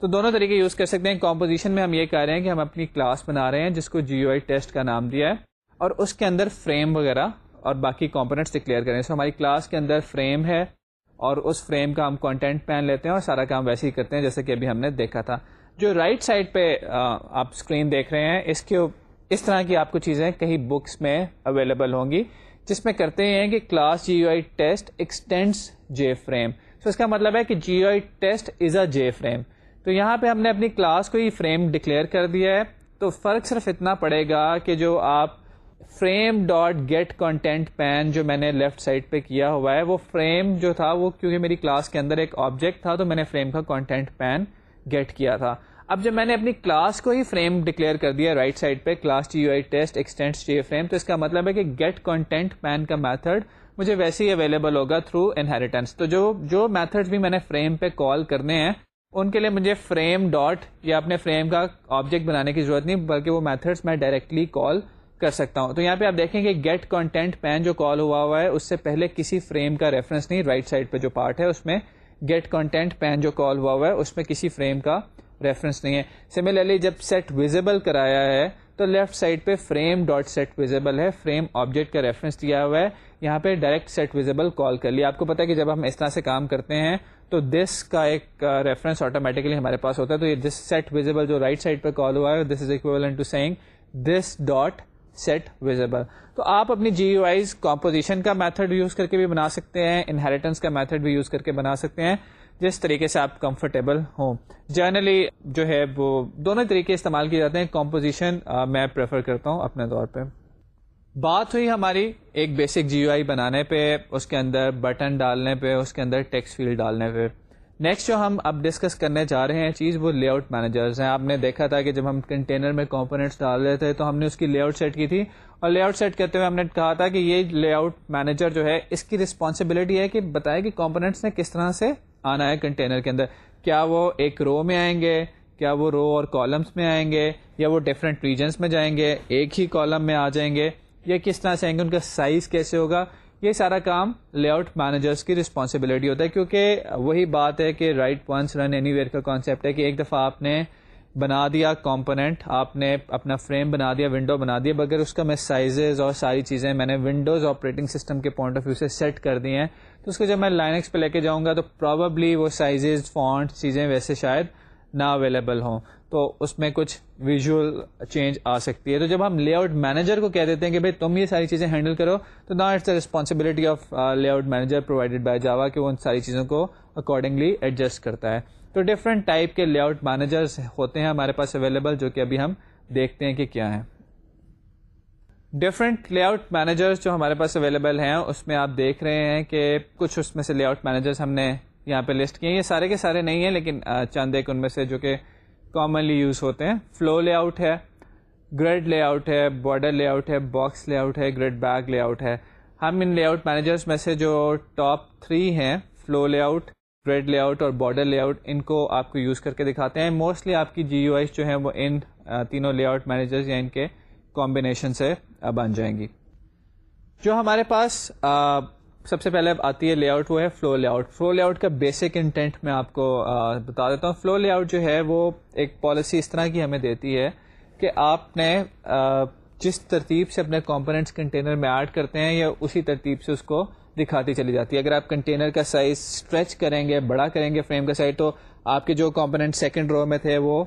تو دونوں طریقے یوز کر سکتے ہیں۔ کمپوزیشن میں ہم یہ کہہ رہے ہیں کہ ہم اپنی کلاس بنا رہے ہیں، جس کو جی یو آئی ٹیسٹ کا نام دیا ہے۔ اور اس کے اندر فریم وغیرہ اور باقی کمپوننٹس ڈکلیئر کریں۔ سو ہماری کلاس کے اندر فریم ہے اور اس فریم کا ہم کانٹینٹ پہن لیتے ہیں اور سارا کام ویسے ہی کرتے ہیں جیسے کہ ابھی ہم نے دیکھا تھا۔ جو رائٹ right سائڈ پہ آپ اسکرین دیکھ رہے ہیں، اس کے اس طرح کی آپ کو چیزیں کہیں بکس میں اویلیبل ہوں گی، جس میں کرتے ہیں کہ class G U I test extends J frame so اس کا مطلب ہے کہ G U I test is a J frame تو یہاں پہ ہم نے اپنی کلاس کو ہی فریم ڈکلیئر کر دیا ہے۔ تو فرق صرف اتنا پڑے گا کہ جو آپ frame dot get content pane جو میں نے لیفٹ سائڈ پہ کیا ہوا ہے، وہ فریم جو تھا، وہ کیونکہ میری کلاس کے اندر ایک آبجیکٹ تھا، تو میں نے فریم کا کانٹینٹ پین گیٹ کیا تھا۔ اب جب میں نے اپنی کلاس کو ہی فریم ڈکلیئر کر دیا رائٹ سائڈ پہ class T U I test extend T frame تو اس کا مطلب ہے کہ گیٹ کانٹینٹ پین کا میتھڈ مجھے ویسے ہی اویلیبل ہوگا تھرو انہیریٹنس تو جو جو میتھڈ بھی میں نے فریم پہ کال کرنے ہیں، ان کے لیے مجھے فریم ڈاٹ یا اپنے فریم کا آبجیکٹ بنانے کی ضرورت نہیں، بلکہ وہ میتھڈس میں ڈائریکٹلی کال کر سکتا ہوں۔ تو یہاں پہ آپ دیکھیں کہ گیٹ کانٹینٹ پین جو کال ہوا ہوا ہے، اس سے پہلے کسی فریم کا ریفرنس نہیں رائٹ سائڈ پہ جو پارٹ ہے، اس میں گیٹ کانٹینٹ پین جو کال ہوا ہوا ہے، اس میں کسی فریم کا ریفرنس نہیں ہے۔ سملرلی جب سیٹ ویزیبل کرایا ہے، تو لیفٹ سائڈ پہ فریم ڈاٹ سیٹ ویزیبل ہے فریم آبجیکٹ کا ریفرنس دیا ہوا ہے۔ یہاں پہ ڈائریکٹ سیٹ ویزیبل کال کر لیا۔ آپ کو پتا ہے کہ جب ہم اس طرح سے کام کرتے ہیں، تو دس کا ایک ریفرنس آٹومیٹکلی ہمارے پاس ہوتا ہے۔ تو یہ دس سیٹ ویزیبل جو رائٹ سائڈ پہ کال ہوا ہے this is equivalent to saying this dot set visible تو آپ اپنی جی یو آئیز کمپوزیشن کا میتھڈ یوز کر کے بھی بنا سکتے ہیں انہیریٹنس کا میتھڈ بھی یوز کر کے بنا سکتے ہیں، جس طریقے سے آپ کمفرٹیبل ہوں۔ جنرلی جو ہے وہ دونوں طریقے استعمال کیے جاتے ہیں۔ کمپوزیشن میں پریفر کرتا ہوں اپنے طور پہ۔ بات ہوئی ہماری ایک بیسک جی یو آئی بنانے پہ، اس کے اندر بٹن ڈالنے پہ، اس کے اندر ٹیکس فیلڈ ڈالنے پہ۔ نیکسٹ جو ہم اب ڈسکس کرنے جا رہے ہیں چیز وہ لے آؤٹ مینیجرز ہیں۔ آپ نے دیکھا تھا کہ جب ہم کنٹینر میں کمپوننٹس ڈال رہے تھے تو ہم نے اس کی لے آؤٹ سیٹ کی تھی۔ اور لے آؤٹ سیٹ کرتے ہوئے ہم نے کہا تھا کہ یہ لے آؤٹ مینیجر جو ہے اس کی رسپانسبلٹی ہے کہ بتائے کہ کمپوننٹس نے کس طرح سے آنا ہے کنٹینر کے اندر۔ کیا وہ ایک رو میں آئیں گے؟ کیا وہ رو اور کالمس میں آئیں گے؟ یا وہ ڈفرینٹ ریجنس میں جائیں گے؟ ایک ہی کالم میں آ جائیں گے؟ یا کس طرح سے آئیں گے؟ ان کا سائز کیسے ہوگا؟ یہ سارا کام لے آؤٹ مینیجرس کی رسپانسبلٹی ہوتا ہے، کیونکہ وہی بات ہے کہ write once run anywhere کا کانسیپٹ ہے کہ ایک دفعہ آپ نے بنا دیا کمپوننٹ آپ نے اپنا فریم بنا دیا ونڈو بنا دیا، بغیر اس کا میں سائزز اور ساری چیزیں میں نے ونڈوز آپریٹنگ سسٹم کے پوائنٹ آف ویو سے سیٹ کر دی ہیں۔ تو اس کو جب میں لائنکس پہ لے کے جاؤں گا تو پرابلی وہ سائزز فونٹ چیزیں ویسے شاید نہ اویلیبل ہوں۔ تو اس میں کچھ ویژول چینج آ سکتی ہے۔ تو جب ہم لے آؤٹ مینیجر کو کہہ دیتے ہیں کہ بھائی تم یہ ساری چیزیں ہینڈل کرو، تو نا its responsibility of layout manager provided by Java کہ وہ ان ساری چیزوں کو اکارڈنگلی ایڈجسٹ کرتا ہے۔ تو ڈفرینٹ ٹائپ کے لے آؤٹ مینیجرس ہوتے ہیں ہمارے پاس اویلیبل جو کہ ابھی ہم دیکھتے ہیں کہ کیا ہیں۔ ڈفرینٹ لے آؤٹ مینیجرس جو ہمارے پاس اویلیبل ہیں، اس میں آپ دیکھ رہے ہیں کہ کچھ اس میں سے لے آؤٹ مینیجرس ہم نے یہاں پہ لسٹ کیے ہیں۔ یہ سارے کے سارے نہیں ہیں، لیکن uh, چند ایک ان میں سے جو کہ کامنلی یوز ہوتے ہیں۔ فلو لے آؤٹ ہے گریڈ لے آؤٹ ہے بارڈر لے آؤٹ ہے باکس لے آؤٹ ہے گریڈ بیگ لے آؤٹ ہے۔ ہم ان لے آؤٹ مینیجرس میں سے جو ٹاپ تھری ہیں flow layout grid layout اور بارڈر لے آؤٹ ان کو آپ کو یوز کر کے دکھاتے ہیں۔ موسٹلی آپ کی جی یو آئی جو ہیں وہ ان تینوں لے آؤٹ مینیجرز یا ان کے کمبینیشن سے بن جائیں گی۔ جو ہمارے پاس سب سے پہلے آتی ہے لے آؤٹ وہ ہے flow layout flow layout کا بیسک انٹینٹ میں آپ کو بتا دیتا ہوں. فلو لے آؤٹ جو ہے وہ ایک پالیسی اس طرح کی ہمیں دیتی ہے کہ آپ نے جس ترتیب سے اپنے کمپوننٹس کنٹینر میں ایڈ کرتے ہیں یا اسی ترتیب سے اس کو دکھاتی چلی جاتی ہے. اگر آپ کنٹینر کا سائز اسٹریچ کریں گے، بڑا کریں گے فریم کا سائز تو آپ کے جو کمپوننٹ سیکنڈ رو میں تھے وہ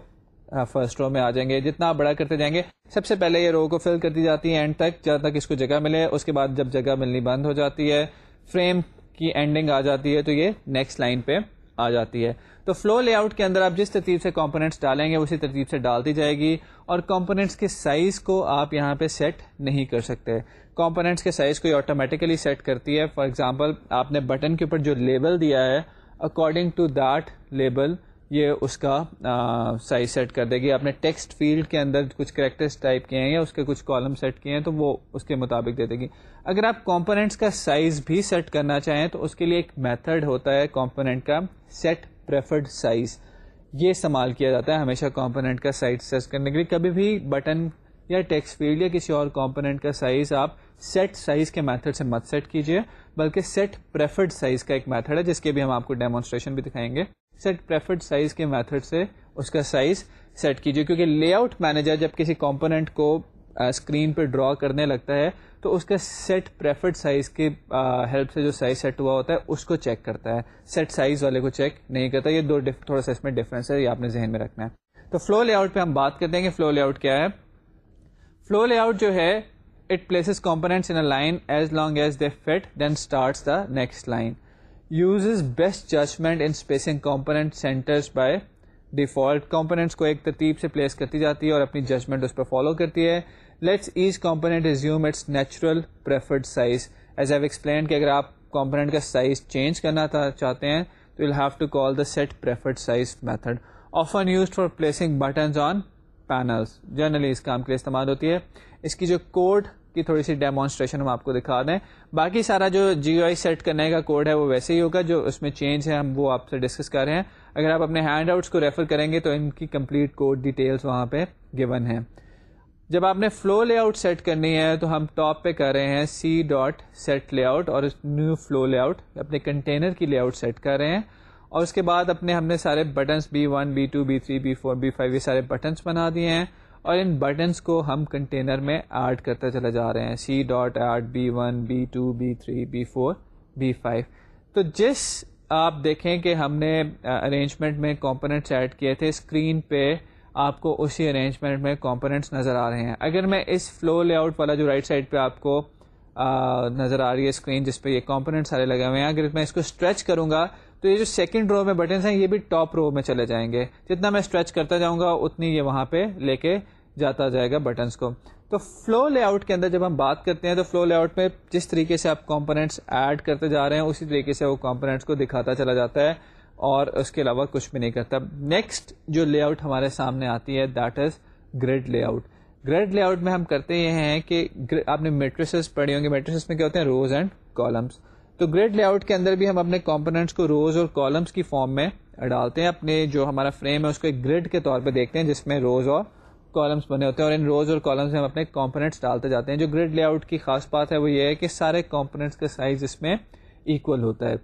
فرسٹ رو میں آ جائیں گے۔ جتنا آپ بڑا کرتے جائیں گے، سب سے پہلے یہ رو کو فل کر دی جاتی ہے اینڈ تک جب تک اس کو جگہ ملے۔ اس کے بعد جب جگہ ملنی بند ہو جاتی ہے فریم کی اینڈنگ آ جاتی ہے تو یہ نیکسٹ لائن پہ آ جاتی ہے۔ تو فلو لے آؤٹ کے اندر آپ جس ترتیب سے کمپوننٹس ڈالیں گے، اسی ترتیب سے ڈالتی جائے گی۔ اور کمپوننٹس کے سائز کو آپ یہاں پہ سیٹ نہیں کر سکتے۔ کمپوننٹس کے سائز کو یہ آٹومیٹیکلی سیٹ کرتی ہے۔ فار ایگزامپل آپ نے بٹن کے اوپر جو لیبل دیا ہے اکارڈنگ ٹو دیٹ لیبل یہ اس کا سائز سیٹ کر دے گی۔ آپ نے ٹیکسٹ فیلڈ کے اندر کچھ کریکٹرس ٹائپ کیے ہیں یا اس کے کچھ کالم سیٹ کیے ہیں، تو وہ اس کے مطابق دے دے گی۔ اگر آپ کمپوننٹس کا سائز بھی سیٹ کرنا چاہیں، تو اس کے لیے ایک میتھڈ ہوتا ہے کمپوننٹ کا سیٹ پریفرڈ سائز یہ استعمال کیا جاتا ہے ہمیشہ کمپوننٹ کا سائز سیٹ کرنے کے لیے۔ کبھی بھی بٹن یا ٹیکسٹ فیلڈ یا کسی اور کمپوننٹ کا سائز آپ سیٹ سائز کے میتھڈ سے مت سیٹ کیجیے بلکہ سیٹ پریفرڈ سائز کا ایک میتھڈ ہے، جس کے بھی ہم آپ کو ڈیمونسٹریشن بھی دکھائیں گے۔ سیٹ پریفرڈ سائز کے میتھڈ سے اس کا سائز سیٹ کیجیے کیونکہ لے آؤٹ مینیجر جب کسی کمپوننٹ کو اسکرین پہ ڈرا کرنے لگتا ہے تو اس کا سیٹ پریفرڈ سائز کی ہیلپ سے جو سائز سیٹ ہوا ہوتا ہے اس کو چیک کرتا ہے سیٹ سائز والے کو چیک نہیں کرتا یہ دو تھوڑا سا اس میں ڈفرینس ہے یہ آپ نے ذہن میں رکھنا ہے تو فلو لے آؤٹ پہ ہم بات کرتے ہیں کہ فلو لے آؤٹ کیا ہے فلو لے آؤٹ جو ہے it places components in line as long as they fit then start the next line uses best judgement in spacing component centres by default components کو ایک ترتیب سے place کرتی جاتی ہے اور اپنی ججمنٹ اس پہ فالو کرتی ہے. Lets each component resume its natural preferred size as I've explain کہ اگر آپ کمپوننٹ کا سائز چینج کرنا چاہتے ہیں، تو you have to call the set preferred size method often use for placing buttons on panels generally اس کام کے لیے استعمال ہوتی ہے. اس کی جو کوڈ کی تھوڑی سی ڈیمونسٹریشن ہم آپ کو دکھا دیں۔ باقی سارا جو جی آئی سیٹ کرنے کا کوڈ ہے وہ ویسے ہی ہوگا، جو اس میں چینج ہے، ہم وہ آپ سے ڈسکس کر رہے ہیں۔ اگر آپ اپنے ہینڈ آؤٹس کو ریفر کریں گے تو ان کی کمپلیٹ کوڈ ڈیٹیلس وہاں پہ گیون ہے جب آپ نے فلو لے آؤٹ سیٹ کرنی ہے تو ہم ٹاپ پہ کر رہے ہیں C dot set layout اور نیو فلو لے آؤٹ اپنے کنٹینر کی لے آؤٹ سیٹ کر رہے ہیں۔ اور اس کے بعد اپنے ہم نے سارے buttons B one B two B three B four B five یہ سارے بٹنس بنا دیے ہیں۔ اور ان بٹنس کو ہم کنٹینر میں ایڈ کرتے چلے جا رہے ہیں. C dot add B one B two B three B four B five تو جس آپ دیکھیں کہ ہم نے ارینجمنٹ میں کمپوننٹس ایڈ کیے تھے اسکرین پہ آپ کو اسی ارینجمنٹ میں کمپوننٹس نظر آ رہے ہیں. اگر میں اس فلو لے آؤٹ والا جو رائٹ سائڈ پہ آپ کو نظر آ رہی ہے اسکرین جس پہ یہ کمپوننٹ سارے لگے ہوئے ہیں، اگر میں اس کو اسٹریچ کروں گا تو یہ جو سیکنڈ رو میں بٹنس ہیں، یہ بھی ٹاپ رو میں چلے جائیں گے۔ جتنا میں اسٹریچ کرتا جاؤں گا، اتنی یہ وہاں پہ لے کے جاتا جائے گا بٹنس کو۔ تو فلو لے آؤٹ کے اندر جب ہم بات کرتے ہیں، تو فلو لے آؤٹ میں جس طریقے سے آپ کمپوننٹس ایڈ کرتے جا رہے ہیں، اسی طریقے سے وہ کمپوننٹس کو دکھاتا چلا جاتا ہے اور اس کے علاوہ کچھ بھی نہیں کرتا۔ نیکسٹ جو لے آؤٹ ہمارے سامنے آتی ہے that is grid layout grid layout میں ہم کرتے یہ ہیں کہ آپ نے میٹریسز پڑھی ہوں گے میٹریسز میں کیا ہوتے ہیں؟ روز اینڈ کالمس تو گریڈ لے آؤٹ کے اندر بھی ہم اپنے کمپوننٹس کو روز اور کالمس کی فارم میں ڈالتے ہیں، اپنے جو ہمارا فریم ہے اس کو ایک گریڈ کے طور پہ دیکھتے ہیں، جس میں روز اور کالمس بنے ہوتے ہیں۔ اور ان روز اور کالمس میں ہم اپنے کمپوننٹس ڈالتے جاتے ہیں۔ جو گریڈ لے آؤٹ کی خاص بات ہے وہ یہ ہے کہ سارے کمپوننٹس کا سائز اس میں ایکول ہوتا ہے۔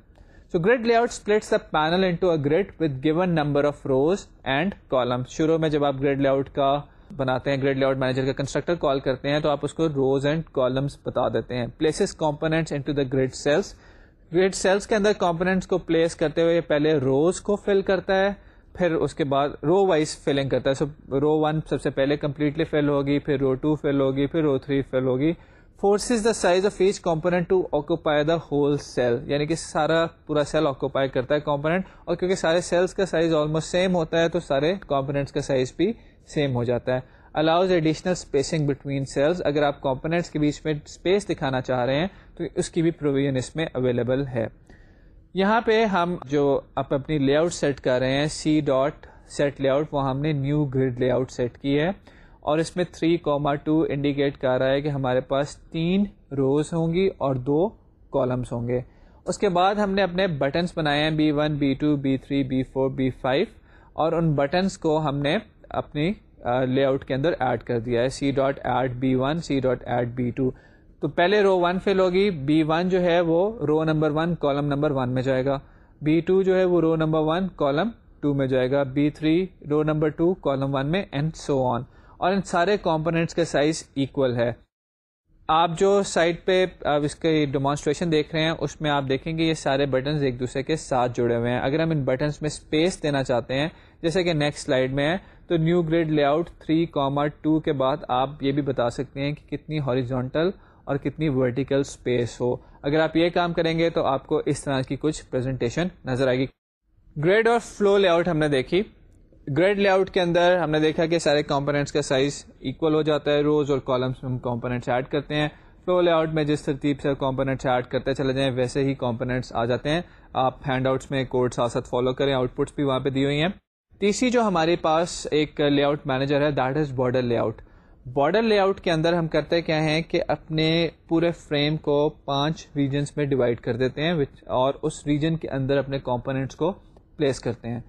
So grid layout splits the panel into a grid with given number of rows and columns شروع میں جب آپ گریڈ لے آؤٹ کا بناتے ہیں گریڈ لے آؤٹ مینیجر کا کنسٹرکٹر کال کرتے ہیں تو آپ اس کو روز اینڈ کالمس بتا دیتے ہیں۔ Places components into the grid cells grid cells کے اندر کمپونیٹس کو پلیس کرتے ہوئے پہلے روز کو فل کرتا ہے، پھر اس کے بعد رو وائز فلنگ کرتا ہے۔ سو رو ون سب سے پہلے کمپلیٹلی فل ہوگی، پھر رو ٹو فل ہوگی، پھر رو تھری فل ہوگی۔ Forces the size of each component to occupy the whole cell یعنی کہ سارا پورا سیل آکوپائی کرتا ہے کمپونیٹ اور کیونکہ سارے سیلس کا سائز آلموسٹ سیم ہوتا ہے، تو سارے کمپونیٹس کا سائز بھی سیم ہو جاتا ہے۔ Allows additional spacing between cells اگر آپ کمپونیٹس کے بیچ میں اسپیس دکھانا چاہ رہے ہیں تو اس کی بھی پروویژن اس میں اویلیبل ہے۔ یہاں پہ ہم جو آپ اپنی لے آؤٹ سیٹ کر رہے ہیں C dot set layout وہ ہم نے new grid layout set کی ہے۔ اور اس میں 3 کوما ٹو انڈیکیٹ کر رہا ہے کہ ہمارے پاس تین روز ہوں گی اور دو کالمس ہوں گے۔ اس کے بعد ہم نے اپنے بٹنس بنائے ہیں B one B two B three B four B five اور ان بٹنس کو ہم نے اپنی لے آؤٹ کے اندر ایڈ کر دیا ہے۔ C dot add B one C dot add B two تو پہلے رو ون فل ہوگی بی ون جو ہے وہ row number one column number one میں جائے گا۔ بی ٹو جو ہے وہ row number one column two میں جائے گا۔ B three row number two column one میں اینڈ سو آن اور ان سارے کمپونیٹس کا سائز اکول ہے۔ آپ جو سائٹ پہ اس کی ڈیمانسٹریشن دیکھ رہے ہیں، اس میں آپ دیکھیں گے یہ سارے بٹنز ایک دوسرے کے ساتھ جڑے ہوئے ہیں۔ اگر ہم ان بٹنس میں اسپیس دینا چاہتے ہیں، جیسے کہ نیکسٹ سلائڈ میں ہے، تو new grid layout three comma two کے بعد آپ یہ بھی بتا سکتے ہیں کہ کتنی ہاریزونٹل اور کتنی ورٹیکل اسپیس ہو۔ اگر آپ یہ کام کریں گے تو آپ کو اس طرح کی کچھ پریزنٹیشن نظر آئے گی۔ گریڈ اور فلو لے آؤٹ ہم نے دیکھی۔ گریڈ لے آؤٹ کے اندر ہم نے دیکھا کہ سارے کمپوننٹس کا سائز اکول ہو جاتا ہے۔ روز اور کالمس میں ہم کمپوننٹس ایڈ کرتے ہیں۔ فلو لے آؤٹ میں جس ترتیب سے کمپوننٹس ایڈ کرتے چلے جائیں، ویسے ہی کمپوننٹس آ جاتے ہیں۔ آپ ہینڈ آؤٹس میں کوڈ ساتھ ساتھ فالو کریں۔ آؤٹ پٹس بھی وہاں پہ دی ہوئی ہیں۔ تیسری جو ہمارے پاس ایک لے آؤٹ مینیجر ہے that is border layout border layout کے اندر ہم کرتے کیا ہیں کہ اپنے پورے فریم کو پانچ ریجنس میں ڈیوائڈ کر دیتے ہیں اور اس ریجن کے اندر اپنے کمپوننٹس کو پلیس کرتے ہیں۔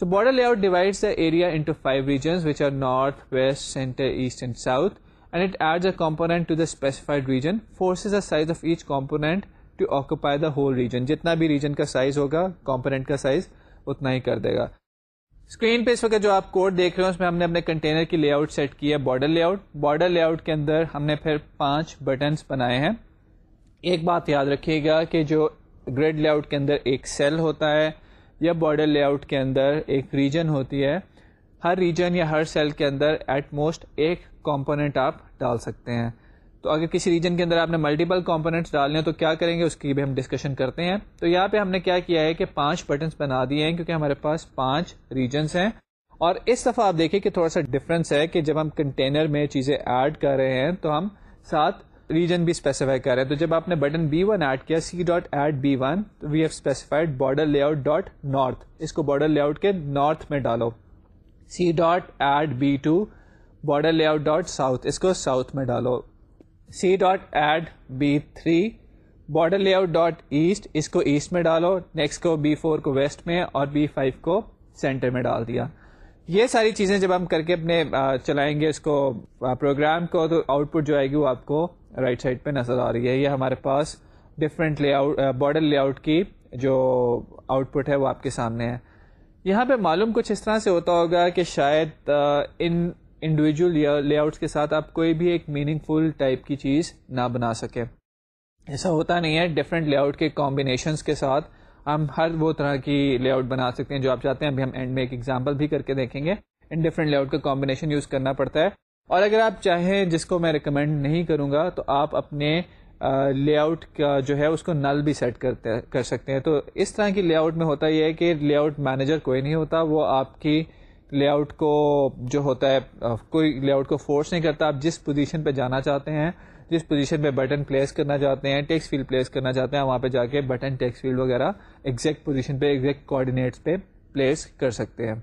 So border layout divide the area into five regions which are north west center east and south and it adds a component to the specified region forces a size of each component to occupy the whole region جتنا بھی region کا size ہوگا component کا size اتنا ہی کر دے گا۔ Screen پہ اس وقت جو آپ کوڈ دیکھ رہے ہیں، اس میں ہم نے اپنے کنٹینر کی لے آؤٹ سیٹ کی ہے، border layout. Border layout کے اندر ہم نے پھر پانچ بٹنس بنائے ہیں۔ ایک بات یاد رکھیے گا کہ جو گریڈ لے آؤٹ کے اندر ایک سیل ہوتا ہے یا بارڈر لے آؤٹ کے اندر ایک ریجن ہوتی ہے، ہر ریجن یا ہر سیل کے اندر ایٹ موسٹ ایک کمپوننٹ آپ ڈال سکتے ہیں۔ تو اگر کسی ریجن کے اندر آپ نے ملٹیپل کمپوننٹس ڈالنے ہیں تو کیا کریں گے؟ اس کی بھی ہم ڈسکشن کرتے ہیں۔ تو یہاں پہ ہم نے کیا کیا ہے کہ پانچ بٹنس بنا دیے ہیں کیونکہ ہمارے پاس پانچ ریجنس ہیں۔ اور اس دفعہ آپ دیکھیں کہ تھوڑا سا ڈفرنس ہے کہ جب ہم کنٹینر میں چیزیں ایڈ کر رہے ہیں تو ہم ساتھ ریجن بھی اسپیسیفائی کر رہے ہیں۔ تو جب آپ نے بٹن بی ون ایڈ کیا C dot add B one we have specified border layout dot north اس کو بارڈر لے آؤٹ کے نارتھ میں ڈالو۔ C dot add B two border layout dot south اس کو ساؤتھ میں ڈالو۔ C dot add B three, border layout dot east, اس کو east میں ڈالو، نیکسٹ کو بی فور کو ویسٹ میں اور بی فائیو کو سینٹر میں ڈال دیا۔ یہ ساری چیزیں جب ہم کر کے اپنے چلائیں گے اس کو پروگرام کو، تو آؤٹ پٹ جو آئے گی وہ آپ کو رائٹ سائڈ پہ نظر آ رہی ہے۔ یہ ہمارے پاس different layout border layout کی جو آؤٹ پٹ ہے وہ آپ کے سامنے ہے۔ یہاں پہ معلوم کچھ اس طرح سے ہوتا ہوگا کہ شاید ان انڈیویجول لے آؤٹس کے ساتھ آپ کوئی بھی ایک میننگ فل ٹائپ کی چیز نہ بنا سکے ایسا ہوتا نہیں ہے ڈفرینٹ لے آؤٹ کے کمبینیشنس کے ساتھ ہم ہر وہ طرح کی لے آؤٹ بنا سکتے ہیں جو آپ چاہتے ہیں۔ ابھی ہم اینڈ میں ایک ایگزامپل بھی کر کے دیکھیں گے۔ ان ڈفرینٹ لے آؤٹ کا کمبینیشن یوز کرنا پڑتا ہے۔ اور اگر آپ چاہیں جس کو میں ریکمینڈ نہیں کروں گا، تو آپ اپنے لے آؤٹ کا جو ہے، اس کو نل بھی سیٹ کرتے کر سکتے ہیں۔ تو اس طرح کی لے آؤٹ میں ہوتا یہ ہے کہ لے آؤٹ مینیجر کوئی نہیں ہوتا، وہ آپ کی لے آؤٹ کو جو ہوتا ہے کوئی لے آؤٹ کو فورس نہیں کرتا، آپ جس پوزیشن پہ جانا چاہتے ہیں، جس پوزیشن پہ بٹن پلیس کرنا چاہتے ہیں ٹیکس فیلڈ پلیس کرنا چاہتے ہیں، وہاں پہ جا کے بٹن ٹیکس فیلڈ وغیرہ ایگزیکٹ پوزیشن پہ ایگزیکٹ کوآڈینیٹس پہ پلیس کر سکتے ہیں۔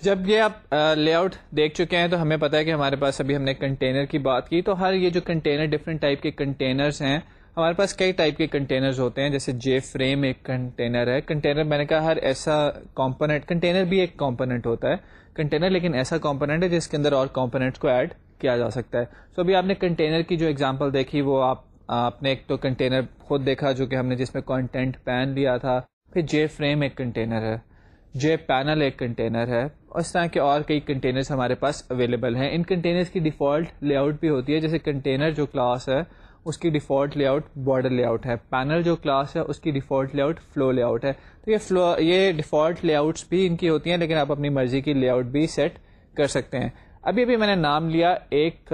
جب یہ آپ لے آؤٹ دیکھ چکے ہیں تو ہمیں پتا ہے کہ ہمارے پاس ابھی ہم نے کنٹینر کی بات کی، تو ہر یہ جو کنٹینر ڈفرینٹ ٹائپ کے کنٹینرز ہیں ہمارے پاس کئی ٹائپ کے کنٹینرز ہوتے ہیں، جیسے جے فریم ایک کنٹینر ہے۔ کنٹینر میں نے کہا ہر ایسا کمپوننٹ کنٹینر بھی ایک کمپوننٹ ہوتا ہے۔ کنٹینر لیکن ایسا کمپوننٹ ہے جس کے اندر اور کمپوننٹس کو ایڈ کیا جا سکتا ہے۔ سو so ابھی آپ نے کنٹینر کی جو ایگزامپل دیکھی، وہ آپ آپ نے ایک تو کنٹینر خود دیکھا جو کہ ہم نے جس میں کانٹینٹ پین لیا تھا۔ پھر جے فریم ایک کنٹینر ہے۔ جے پینل ایک کنٹینر ہے۔ اور اس طرح کے اور کئی کنٹینرز ہمارے پاس اویلیبل ہیں۔ ان کنٹینرز کی ڈیفالٹ لے آؤٹ بھی ہوتی ہے، جیسے کنٹینر جو کلاس ہے۔ اس کی default layout border layout ہے۔ پینل جو کلاس ہے، اس کی default layout flow layout ہے۔ تو یہ فلو یہ ڈیفالٹ لے آؤٹس بھی ان کی ہوتی ہیں، لیکن آپ اپنی مرضی کی لے آؤٹ بھی سیٹ کر سکتے ہیں۔ ابھی ابھی میں نے نام لیا ایک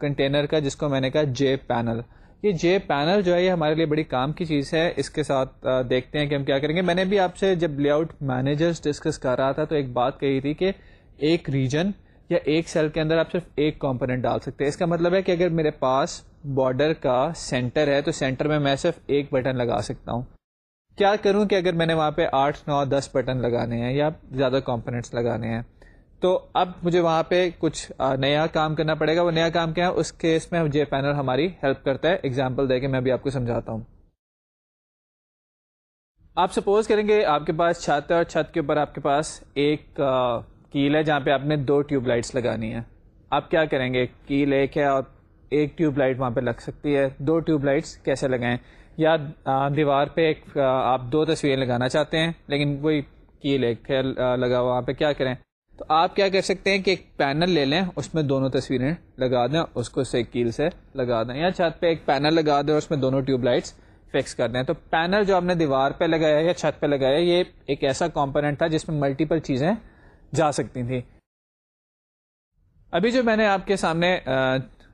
کنٹینر کا، جس کو میں نے کہا جے پینل یہ جے پینل جو ہے، یہ ہمارے لیے بڑی کام کی چیز ہے۔ اس کے ساتھ دیکھتے ہیں کہ ہم کیا کریں گے۔ میں نے بھی آپ سے جب لے آؤٹ مینیجرس ڈسکس کر رہا تھا، تو ایک بات کہی تھی کہ ایک ریجن یا ایک سیل کے اندر آپ صرف ایک کمپوننٹ ڈال سکتے ہیں۔ اس کا مطلب ہے کہ اگر میرے پاس بارڈر کا سینٹر ہے تو سینٹر میں میں صرف ایک بٹن لگا سکتا ہوں۔ کیا کروں کہ اگر میں نے وہاں پہ آٹھ، نو، دس بٹن لگانے ہیں یا زیادہ کمپوننٹس لگانے ہیں، تو اب مجھے وہاں پہ کچھ نیا کام کرنا پڑے گا۔ وہ نیا کام کیا ہے؟ اس کیس میں جے پینل ہماری ہیلپ کرتا ہے۔ ایگزامپل دے کے میں بھی آپ کو سمجھاتا ہوں۔ آپ سپوز کریں گے آپ کے پاس چھت ہے اور چھت کے اوپر آپ کے پاس ایک کیل ہے جہاں پہ آپ نے دو ٹیوب لائٹس لگانی ہے آپ کیا کریں گے؟ کیل ایک ہے اور ایک ٹیوب لائٹ وہاں پہ لگ سکتی ہے۔ دو ٹیوب لائٹس کیسے لگائیں؟ یا دیوار پہ ایک آپ دو تصویریں لگانا چاہتے ہیں، لیکن وہی کیل ایک لگا وہاں پہ کیا کریں؟ تو آپ کیا کر سکتے ہیں کہ ایک پینل لے لیں، اس میں دونوں تصویریں لگا دیں، اس کو سے کیل سے لگا دیں، یا چھت پہ ایک پینل لگا دیں، اس میں دونوں ٹیوب لائٹس فکس کر دیں۔ تو پینل جو آپ نے دیوار پہ لگایا یا چھت پہ لگایا، یہ ایک ایسا کمپوننٹ تھا جس میں ملٹیپل چیزیں جا سکتی تھیں۔ ابھی جو میں نے آپ کے سامنے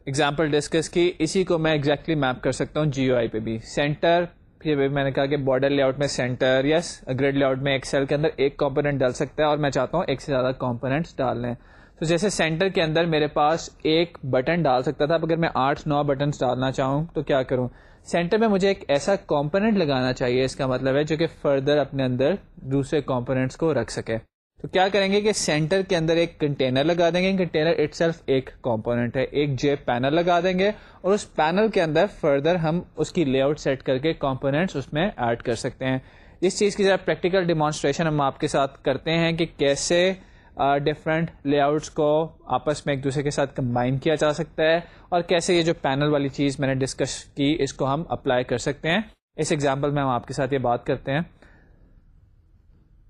اگزامپل ڈسکس کی اسی کو میں ایگزیکٹلی میپ کر سکتا ہوں جیو آئی پہ بھی. سینٹر پھر میں نے کہا کہ بارڈر لے آؤٹ میں سینٹر یس گریڈ لے آؤٹ میں ایک سیل کے اندر ایک کمپوننٹ ڈال سکتا ہے اور میں چاہتا ہوں ایک سے زیادہ کمپوننٹس ڈال لیں. تو جیسے سینٹر کے اندر میرے پاس ایک بٹن ڈال سکتا تھا اگر میں آٹھ نو بٹنس ڈالنا چاہوں تو کیا کروں؟ سینٹر میں مجھے ایک ایسا کمپوننٹ لگانا چاہیے، اس کا مطلب ہے جو کہ فردر اپنے اندر دوسرے کمپوننٹس کو رکھ سکے. تو کیا کریں گے کہ سینٹر کے اندر ایک کنٹینر لگا دیں گے۔ کنٹینر اٹ سیلف ایک کمپونیٹ ہے، ایک جے پینل لگا دیں گے۔ اور اس پینل کے اندر فردر ہم اس کی لے آؤٹ سیٹ کر کے کمپونیٹس اس میں ایڈ کر سکتے ہیں۔ اس چیز کی ذرا پریکٹیکل ڈیمانسٹریشن ہم آپ کے ساتھ کرتے ہیں کہ کیسے ڈفرینٹ لے آؤٹس کو آپس میں ایک دوسرے کے ساتھ کمبائن کیا جا سکتا ہے اور کیسے یہ جو پینل والی چیز میں نے ڈسکس کی، اس کو ہم اپلائی کر سکتے ہیں۔ اس ایگزامپل میں ہم آپ کے ساتھ یہ بات کرتے ہیں۔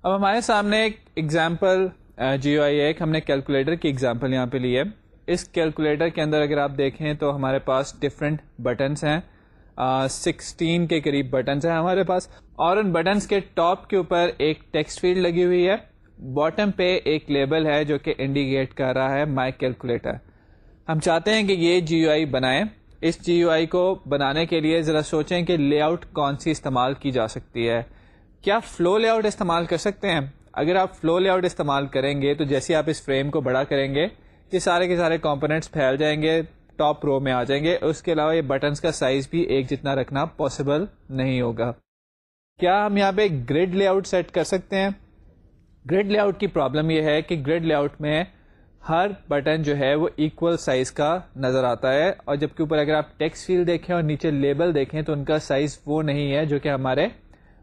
اب ہمارے سامنے ایک ایگزامپل جیو آئی ایک ہم نے کیلکولیٹر کی ایگزامپل یہاں پہ لی ہے۔ اس کیلکولیٹر کے اندر اگر آپ دیکھیں تو ہمارے پاس ڈفرینٹ بٹنس ہیں۔ سکسٹین کے قریب بٹنس ہیں ہمارے پاس۔ اور ان بٹنس کے ٹاپ کے اوپر ایک ٹیکسٹ فیلڈ لگی ہوئی ہے۔ باٹم پہ ایک لیبل ہے جو کہ انڈیکیٹ کر رہا ہے مائی کیلکولیٹر ہم چاہتے ہیں کہ یہ جی یو آئی بنائیں۔ اس جی یو آئی کو بنانے کے لیے ذرا سوچیں کہ لے آؤٹ کون سی استعمال کی جا سکتی ہے۔ کیا فلو لے آؤٹ استعمال کر سکتے ہیں؟ اگر آپ فلو لے آؤٹ استعمال کریں گے تو جیسے آپ اس فریم کو بڑا کریں گے، یہ سارے کے سارے کمپونیٹس پھیل جائیں گے ٹاپ رو میں آ جائیں گے۔ اس کے علاوہ یہ بٹنس کا سائز بھی ایک جتنا رکھنا پاسبل نہیں ہوگا۔ کیا ہم یہاں پہ گریڈ لے آؤٹ سیٹ کر سکتے ہیں؟ گریڈ لے آؤٹ کی پرابلم یہ ہے کہ گریڈ لے آؤٹ میں ہر بٹن جو ہے وہ ایکول سائز کا نظر آتا ہے۔ اور جبکہ اوپر اگر آپ ٹیکس فیل دیکھیں اور نیچے لیبل دیکھیں تو ان کا سائز وہ نہیں ہے جو کہ ہمارے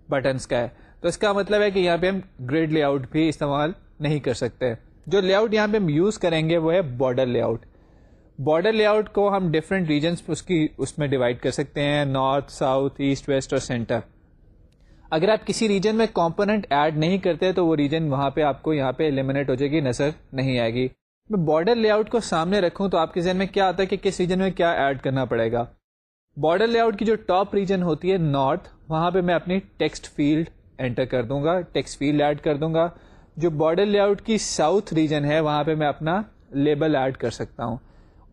بٹنس کا ہے۔ تو اس کا مطلب ہے کہ یہاں پہ ہم گریڈ لے آؤٹ بھی استعمال نہیں کر سکتے۔ جو لے آؤٹ یہاں پہ ہم یوز کریں گے وہ ہے border layout border lay out کو ہم ڈفرینٹ ریجنس اس کی اس میں ڈیوائڈ کر سکتے ہیں۔ نارتھ ساؤتھ ایسٹ ویسٹ اور سینٹر اگر آپ کسی ریجن میں کمپوننٹ ایڈ نہیں کرتے تو وہ ریجن وہاں پہ آپ کو یہاں پہ ایلیمنیٹ ہو جائے گی، نظر نہیں آئے گی۔ میں بارڈر لے آؤٹ کو سامنے رکھوں تو آپ کے ذہن میں کیا آتا ہے کہ کس ریجن میں کیا ایڈ کرنا پڑے گا۔ بارڈر لے آؤٹ کی جو ٹاپ ریجن ہوتی ہے نارتھ وہاں پہ میں اپنی ٹیکسٹ فیلڈ انٹر کر دوں گا ٹیکسٹ فیلڈ ایڈ کر دوں گا. جو بارڈر لے آؤٹ کی ساؤتھ ریجن ہے، وہاں پہ میں اپنا لیبل ایڈ کر سکتا ہوں.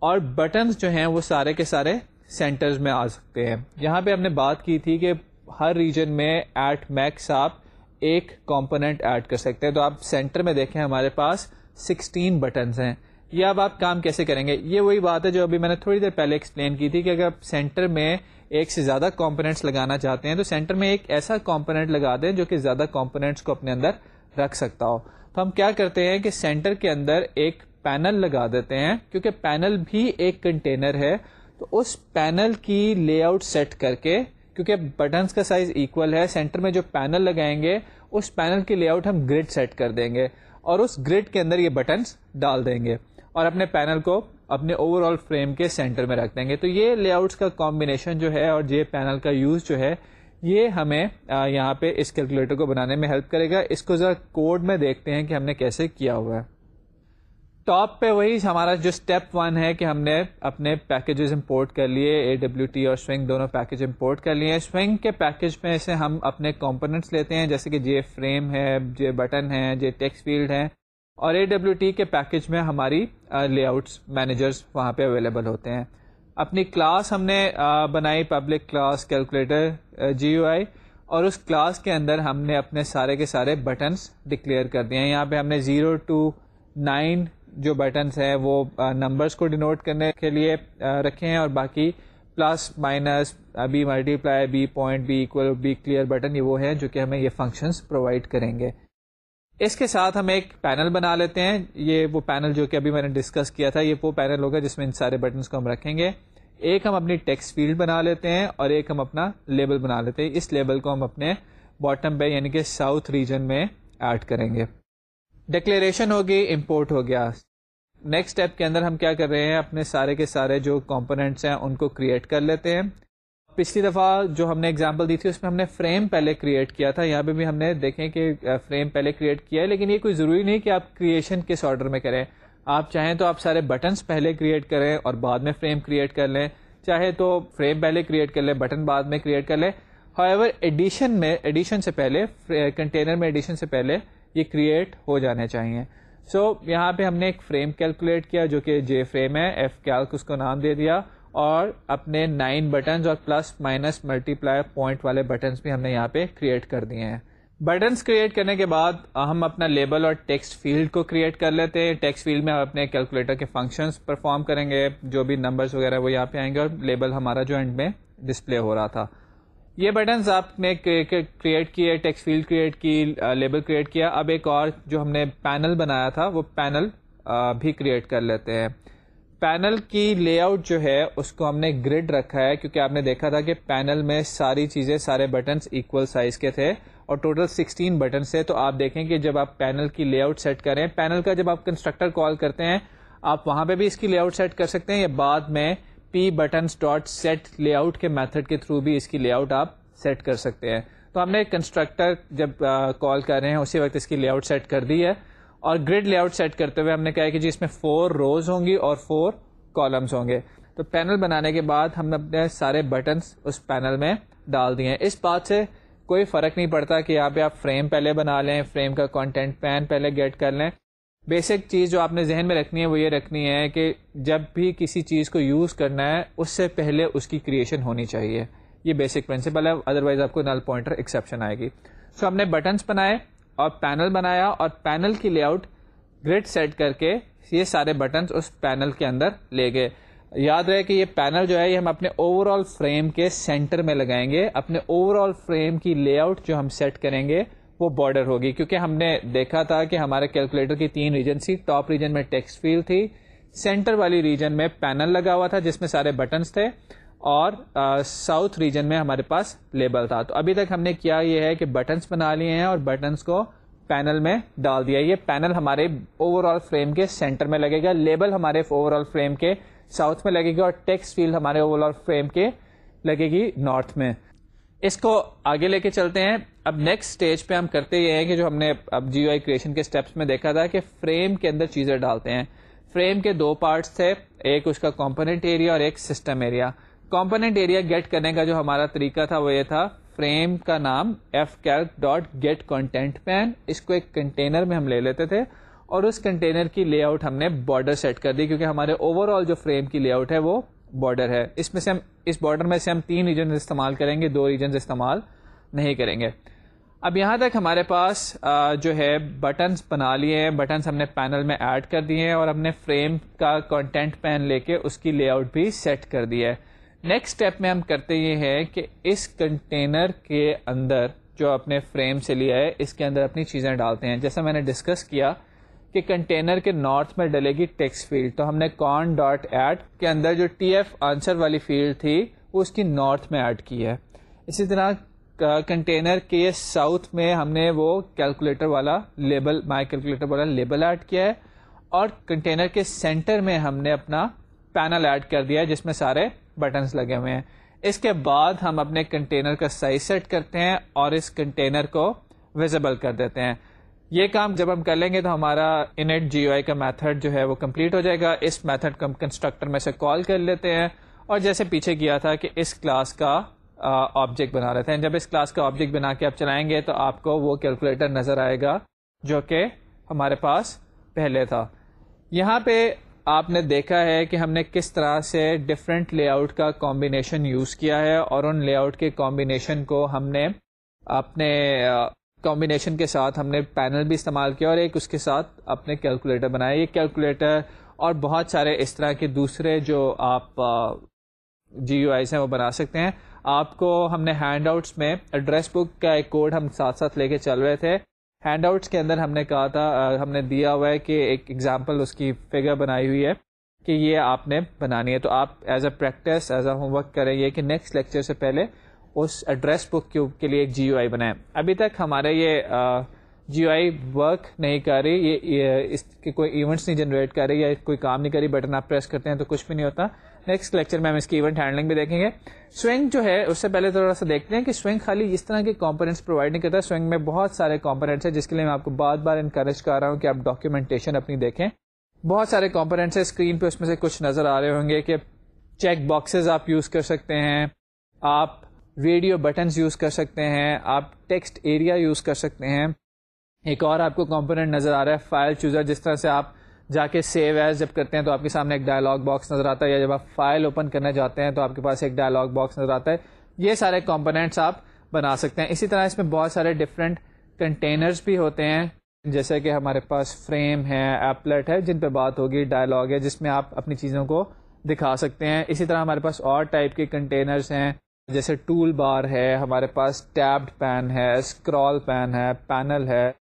اور بٹنس جو ہیں وہ سارے کے سارے سینٹرز میں آ سکتے ہیں. یہاں پہ ہم نے بات کی تھی کہ ہر ریجن میں ایٹ میکس آپ ایک کمپوننٹ ایڈ کر سکتے ہیں. تو آپ سینٹر میں دیکھیں ہمارے پاس سکسٹین بٹنس ہیں. یہ اب آپ کام کیسے کریں گے؟ یہ وہی بات ہے جو ابھی میں نے تھوڑی دیر پہلے ایکسپلین کی تھی کہ اگر آپ سینٹر میں ایک سے زیادہ کمپونیٹس لگانا چاہتے ہیں تو سینٹر میں ایک ایسا کمپونیٹ لگا دیں جو کہ زیادہ کمپونیٹس کو اپنے اندر رکھ سکتا ہو۔ تو ہم کیا کرتے ہیں کہ سینٹر کے اندر ایک پینل لگا دیتے ہیں، کیونکہ پینل بھی ایک کنٹینر ہے۔ تو اس پینل کی لے آؤٹ سیٹ کر کے، کیونکہ بٹنس کا سائز اکول ہے سینٹر میں جو پینل لگائیں گے، اس پینل کی لے آؤٹ ہم گریڈ سیٹ کر دیں گے۔ اور اس گریڈ کے اندر یہ بٹنس ڈال دیں گے۔ اور اپنے پینل کو اپنے اوور آل فریم کے سینٹر میں رکھ دیں گے۔ تو یہ لے آؤٹس کا کمبینیشن جو ہے اور جے پینل کا یوز جو ہے، یہ ہمیں یہاں پہ اس کیلکولیٹر کو بنانے میں ہیلپ کرے گا۔ اس کو ذرا کوڈ میں دیکھتے ہیں کہ ہم نے کیسے کیا ہوا ہے۔ ٹاپ پہ وہی ہمارا جو اسٹیپ ون ہے کہ ہم نے اپنے پیکیجز امپورٹ کر لیے اے ڈبلو ٹی اور سوئنگ دونوں پیکج امپورٹ کر لیے۔ سوئنگ کے پیکج میں سے ہم اپنے کمپوننٹس لیتے ہیں، جیسے کہ جے فریم ہے جے بٹن ہے جے ٹیکس فیلڈ ہے۔ اور اے ڈبلو ٹی کے پیکج میں ہماری لے آؤٹس مینیجرس وہاں پہ اویلیبل ہوتے ہیں۔ اپنی کلاس ہم نے بنائی public class calculator G U I اور اس کلاس کے اندر ہم نے اپنے سارے کے سارے بٹنس ڈکلیئر کر دیے ہیں۔ یہاں پہ ہم نے زیرو ٹو نائن جو بٹنس ہیں وہ نمبرس کو ڈینوٹ کرنے کے لیے رکھے ہیں۔ اور باقی plus minus B multiply B point B equal B clear button یہ وہ ہے جو کہ ہمیں یہ فنکشنس پرووائڈ کریں گے۔ اس کے ساتھ ہم ایک پینل بنا لیتے ہیں۔ یہ وہ پینل جو کہ ابھی میں نے ڈسکس کیا تھا، یہ وہ پینل ہوگا جس میں ان سارے بٹنس کو ہم رکھیں گے۔ ایک ہم اپنی ٹیکس فیلڈ بنا لیتے ہیں اور ایک ہم اپنا لیبل بنا لیتے ہیں۔ اس لیبل کو ہم اپنے باٹم پہ یعنی کہ ساؤتھ ریجن میں ایڈ کریں گے۔ ڈکلیریشن ہوگی امپورٹ ہو گیا۔ نیکسٹ اسٹیپ کے اندر ہم کیا کر رہے ہیں، اپنے سارے کے سارے جو کمپوننٹس ہیں، ان کو کریٹ کر لیتے ہیں۔ پچھلی دفعہ جو ہم نے اگزامپل دی تھی اس میں ہم نے فریم پہلے کریٹ کیا تھا۔ یہاں پہ بھی ہم نے دیکھیں کہ فریم پہلے کریٹ کیا ہے لیکن یہ کوئی ضروری نہیں کہ آپ کریشن کس آرڈر میں کریں۔ آپ چاہیں تو آپ سارے بٹنس پہلے کریٹ کریں اور بعد میں فریم کریٹ کر لیں۔ چاہے تو فریم پہلے کریٹ کر لیں بٹن بعد میں کریٹ کر لیں۔ ایور ایڈیشن میں ایڈیشن سے پہلے کنٹینر میں ایڈیشن سے پہلے یہ کریٹ ہو جانے چاہیے۔ سو so, یہاں پہ ہم نے ایک فریم کیلکولیٹ کیا جو کہ جے فریم ہے۔ ایف کیلک اس کو نام دے دیا۔ اور اپنے نائن بٹنس اور plus minus multiply point والے بٹنس بھی ہم نے یہاں پہ کریٹ کر دیے ہیں۔ بٹنس کریٹ کرنے کے بعد ہم اپنا لیبل اور ٹیکسٹ فیلڈ کو کریٹ کر لیتے ہیں۔ ٹیکسٹ فیلڈ میں ہم اپنے کیلکولیٹر کے فنکشنس پرفارم کریں گے۔ جو بھی نمبرس وغیرہ وہ یہاں پہ آئیں گے اور لیبل ہمارا جو اینڈ میں ڈسپلے ہو رہا تھا۔ یہ بٹنس آپ نے کریٹ کیے ٹیکسٹ فیلڈ کریٹ کی لیبل کریٹ کیا۔ اب ایک اور جو ہم نے پینل بنایا تھا، وہ پینل بھی کریٹ کر لیتے ہیں۔ پینل کی لے آؤٹ جو ہے، اس کو ہم نے گریڈ رکھا ہے، کیونکہ آپ نے دیکھا تھا کہ پینل میں ساری چیزیں، سارے بٹنس اکول سائز کے تھے اور ٹوٹل سکسٹین بٹنس تھے۔ تو آپ دیکھیں کہ جب آپ پینل کی لے آؤٹ سیٹ کریں، پینل کا جب آپ کنسٹرکٹر کال کرتے ہیں، آپ وہاں پہ بھی اس کی لے آؤٹ سیٹ کر سکتے ہیں یا بعد میں P buttons dot set layout کے میتھڈ کے تھرو بھی اس کی لے آؤٹ آپ سیٹ کر سکتے ہیں۔ تو ہم نے کنسٹرکٹر جب کال کر رہے ہیں، اسی وقت اس کی لے آؤٹ سیٹ کر دی ہے۔ اور گریڈ لے آؤٹ سیٹ کرتے ہوئے ہم نے کہا کہ جی اس میں فور روز ہوں گی اور فور کالمس ہوں گے۔ تو پینل بنانے کے بعد ہم نے اپنے سارے بٹنس اس پینل میں ڈال دیے ہیں۔ اس بات سے کوئی فرق نہیں پڑتا کہ یہاں پہ آپ فریم پہلے بنا لیں فریم کا کانٹینٹ پین پہلے گیٹ کر لیں۔ بیسک چیز جو آپ نے ذہن میں رکھنی ہے وہ یہ رکھنی ہے کہ جب بھی کسی چیز کو یوز کرنا ہے، اس سے پہلے اس کی کریشن ہونی چاہیے۔ یہ بیسک پرنسپل ہے ادروائز آپ کو نل پوائنٹر ایکسیپشن آئے گی۔ سو ہم نے بٹنس بنائے۔ اور پینل بنایا اور پینل کی لے آؤٹ گریڈ سیٹ کر کے یہ سارے بٹنس اس پینل کے اندر لے گئے۔ یاد رہے کہ یہ پینل جو ہے یہ ہم اپنے اوور آل فریم کے سینٹر میں لگائیں گے۔ اپنے اوور آل فریم کی لے آؤٹ جو ہم سیٹ کریں گے وہ بارڈر ہوگی۔ کیونکہ ہم نے دیکھا تھا کہ ہمارے کیلکولیٹر کی تین ریجن تھی ٹاپ ریجن میں ٹیکسٹ فیل تھی سینٹر والی ریجن میں پینل لگا ہوا تھا جس میں سارے بٹنس تھے۔ اور ساؤتھ ریجن میں ہمارے پاس لیبل تھا۔ تو ابھی تک ہم نے کیا یہ ہے کہ بٹنس بنا لیے ہیں اور بٹنس کو پینل میں ڈال دیا۔ یہ پینل ہمارے اوور آل فریم کے سینٹر میں لگے گا۔ لیبل ہمارے اوور آل فریم کے ساؤتھ میں لگے گا اور ٹیکس فیلڈ ہمارے اوور آل فریم کے لگے گی نارتھ میں۔ اس کو آگے لے کے چلتے ہیں۔ اب نیکسٹ اسٹیج پہ ہم کرتے یہ ہیں کہ جو ہم نے اب جیو آئی کریشن کے اسٹیپس میں دیکھا تھا کہ فریم کے اندر چیزیں ڈالتے ہیں۔ فریم کے دو پارٹس تھے، ایک اس کا کمپوننٹ ایریا اور ایک system area component area get کرنے کا جو ہمارا طریقہ تھا وہ یہ تھا، فریم کا نام F calc dot get content pane اس کو ایک کنٹینر میں ہم لے لیتے تھے اور اس کنٹینر کی لے آؤٹ ہم نے بارڈر سیٹ کر دی کیونکہ ہمارے اوور آل جو فریم کی لے آؤٹ ہے وہ بارڈر ہے۔ اس میں سے ہم، اس بارڈر میں سے ہم تین ریجن استعمال کریں گے، دو ریجن استعمال نہیں کریں گے۔ اب یہاں تک ہمارے پاس جو ہے بٹنس بنا لیے ہیں بٹنس ہم نے پینل میں ایڈ کر دیے ہیں اور ہم نے فریم کا کانٹینٹ پین لے کے اس کی لے آؤٹ بھی سیٹ کر دیا ہے۔ نیکسٹ اسٹیپ میں ہم کرتے یہ ہیں کہ اس کنٹینر کے اندر جو اپنے فریم سے لیا ہے، اس کے اندر اپنی چیزیں ڈالتے ہیں۔ جیسا میں نے ڈسکس کیا کہ کنٹینر کے نارتھ میں ڈلے گی ٹیکس فیلڈ تو ہم نے کون ڈاٹ ایڈ کے اندر جو ٹی ایف آنسر والی فیلڈ تھی، وہ اس کی نارتھ میں ایڈ کی ہے۔ اسی طرح کنٹینر کے ساؤتھ میں ہم نے وہ کیلکولیٹر والا لیبل مائی کیلکولیٹر والا لیبل ایڈ کیا ہے۔ اور کنٹینر کے سینٹر میں ہم نے اپنا پینل ایڈ کر دیا ہے، جس میں سارے بٹنس لگے ہوئے ہیں۔ اس کے بعد ہم اپنے کنٹینر کا سائز سیٹ کرتے ہیں اور اس کنٹینر کو ویزیبل کر دیتے ہیں۔ یہ کام جب ہم کر لیں گے تو ہمارا انٹ جی او آئی کا میتھڈ جو ہے وہ کمپلیٹ ہو جائے گا۔ اس میتھڈ کو ہم کنسٹرکٹر میں سے کال کر لیتے ہیں۔ اور جیسے پیچھے کیا تھا کہ اس کلاس کا آبجیکٹ بنا رہے ہیں۔ جب اس کلاس کا آبجیکٹ بنا کے آپ چلائیں گے تو آپ کو وہ کیلکولیٹر نظر آئے گا جو کہ ہمارے پاس پہلے تھا۔ یہاں پہ آپ نے دیکھا ہے کہ ہم نے کس طرح سے ڈفرینٹ لے آؤٹ کا کمبینیشن یوز کیا ہے اور ان لے آؤٹ کے کمبینیشن کو ہم نے اپنے کمبینیشن کے ساتھ ہم نے پینل بھی استعمال کیا اور ایک اس کے ساتھ اپنے کیلکولیٹر بنایا۔ یہ کیلکولیٹر اور بہت سارے اس طرح کے دوسرے جو آپ جی یو آئیز ہیں وہ بنا سکتے ہیں۔ آپ کو ہم نے ہینڈ آؤٹس میں ایڈریس بک کا ایک کوڈ ہم ساتھ ساتھ لے کے چل رہے تھے۔ ہینڈ آؤٹس کے اندر ہم نے کہا تھا ہم نے دیا ہوا ہے کہ ایک ایگزامپل اس کی فگر بنائی ہوئی ہے کہ یہ آپ نے بنانی ہے۔ تو آپ as a practice as a homework کریں یہ کہ نیکسٹ لیکچر سے پہلے اس ایڈریس بک کے لیے ایک جی یو آئی بنائیں۔ ابھی تک ہمارے یہ جی یو آئی ورک نہیں کر رہی، یہ اس کے کوئی ایونٹس نہیں جنریٹ کر رہی یا کوئی کام نہیں کر رہی بٹن آپ پریس کرتے ہیں تو کچھ بھی نہیں ہوتا۔ نیکسٹ لیکچر میں ہم اس کی ایونٹ ہینڈلنگ بھی دیکھیں گے. سوئنگ جو ہے، اس سے پہلے تھوڑا سا دیکھتے ہیں کہ سوئنگ خالی اس طرح کے کمپوننٹس پرووائڈ نہیں کرتا. سوئنگ میں بہت سارے کمپوننٹس ہیں جس کے لیے میں آپ کو بار بار انکریج کر رہا ہوں کہ آپ ڈاکیومنٹیشن اپنی دیکھیں. بہت سارے کمپوننٹس ہیں اسکرین پہ اس میں سے کچھ نظر آ رہے ہوں گے کہ چیک باکسز آپ یوز کر سکتے ہیں. آپ ویڈیو بٹنس یوز کر سکتے ہیں. آپ ٹیکسٹ ایریا یوز کر سکتے ہیں. ایک اور آپ کو کمپوننٹ نظر آ رہا ہے فائل چوزر جس طرح سے آپ جا کے سیو ایز جب کرتے ہیں تو آپ کے سامنے ایک ڈائلاگ باکس نظر آتا ہے، یا جب آپ فائل اوپن کرنا چاہتے ہیں تو آپ کے پاس ایک ڈائلاگ باکس نظر آتا ہے۔ یہ سارے کمپوننٹس آپ بنا سکتے ہیں۔ اسی طرح اس میں بہت سارے ڈفرینٹ کنٹینرز بھی ہوتے ہیں۔ جیسے کہ ہمارے پاس فریم ہے ایپلٹ ہے، جن پہ بات ہوگی ڈائلاگ ہے، جس میں آپ اپنی چیزوں کو دکھا سکتے ہیں۔ اسی طرح ہمارے پاس اور ٹائپ کے کنٹینرز ہیں۔ جیسے ٹول بار ہے، ہمارے پاس ٹیبڈ پین ہے اسکرال پین ہے پینل ہے۔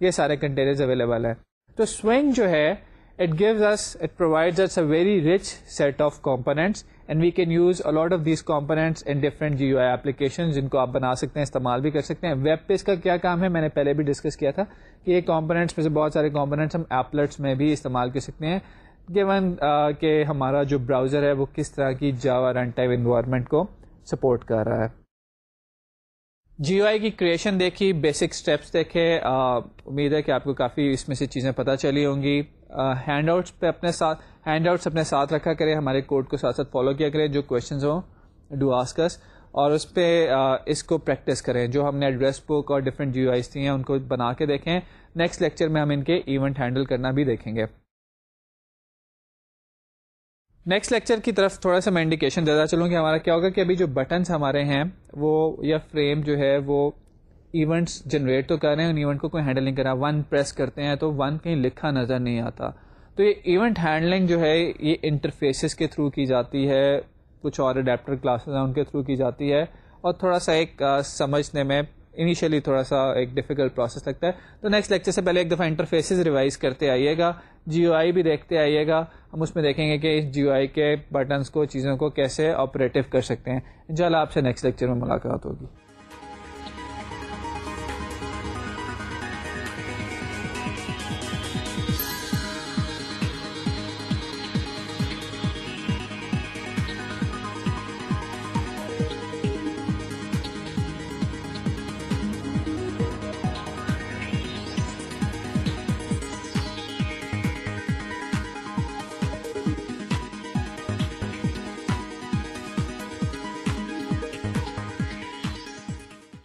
یہ سارے کنٹینرز اویلیبل ہیں۔ تو سوئنگ جو ہے it gives us it provide us a very rich set of components and we can use a lot of these components in different G U I application جن کو آپ بنا سکتے ہیں استعمال بھی کر سکتے ہیں ویب پیج کا کیا کام ہے میں نے پہلے بھی ڈسکس کیا تھا کہ یہ کمپوننٹس میں سے بہت سارے کمپوننٹس ہم ایپلٹس میں بھی استعمال کر سکتے ہیں گیون کہ ہمارا جو براؤزر ہے وہ کس طرح کی جاوا رن ٹائم انوائرمنٹ کو سپورٹ کر رہا ہے جیو آئی کی کریشن دیکھی بیسک اسٹیپس دیکھے امید ہے کہ آپ کو کافی اس میں سے چیزیں پتہ چلی ہوں گی ہینڈ آؤٹس پہ اپنے ساتھ، ہینڈ آؤٹس اپنے ساتھ رکھا کرے، ہمارے کوڈ کو ساتھ ساتھ فالو کیا کریں جو کوشچنز ہوں ڈو آسکس اور اس پہ اس کو پریکٹس کریں۔ جو ہم نے ایڈریس بک اور ڈفرینٹ جیو آئیز تھی ہیں، ان کو بنا کے دیکھیں۔ نیکسٹ لیکچر میں ہم ان کے ایونٹ ہینڈل کرنا بھی دیکھیں گے۔ نیکسٹ لیکچر کی طرف تھوڑا سا میں انڈیکیشن دیتا چلوں کہ ہمارا کیا ہوگا کہ ابھی جو بٹنس ہمارے ہیں، وہ یا فریم جو ہے، وہ ایونٹس جنریٹ تو کر رہے ہیں، ان ایونٹ کو کوئی ہینڈل نہیں کر رہا ون پریس کرتے ہیں تو ون کہیں لکھا نظر نہیں آتا۔ تو یہ ایونٹ ہینڈلنگ جو ہے، یہ انٹرفیسز کے تھرو کی جاتی ہے، کچھ اور اڈیپٹر کلاسز ہیں ان کے تھرو کی جاتی ہے۔ اور تھوڑا سا ایک سمجھنے میں انیشلی تھوڑا سا ایک ڈیفیکلٹ پروسیس لگتا ہے۔ تو نیکسٹ لیکچر سے پہلے ایک دفعہ انٹرفیسز ریوائز کرتے آئیے گا۔ جی او آئی بھی دیکھتے آئیے گا۔ ہم اس میں دیکھیں گے کہ اس جی او آئی کے بٹنس کو، چیزوں کو کیسے آپریٹو کر سکتے ہیں۔ ان آپ سے نیکسٹ لیکچر میں ملاقات ہوگی۔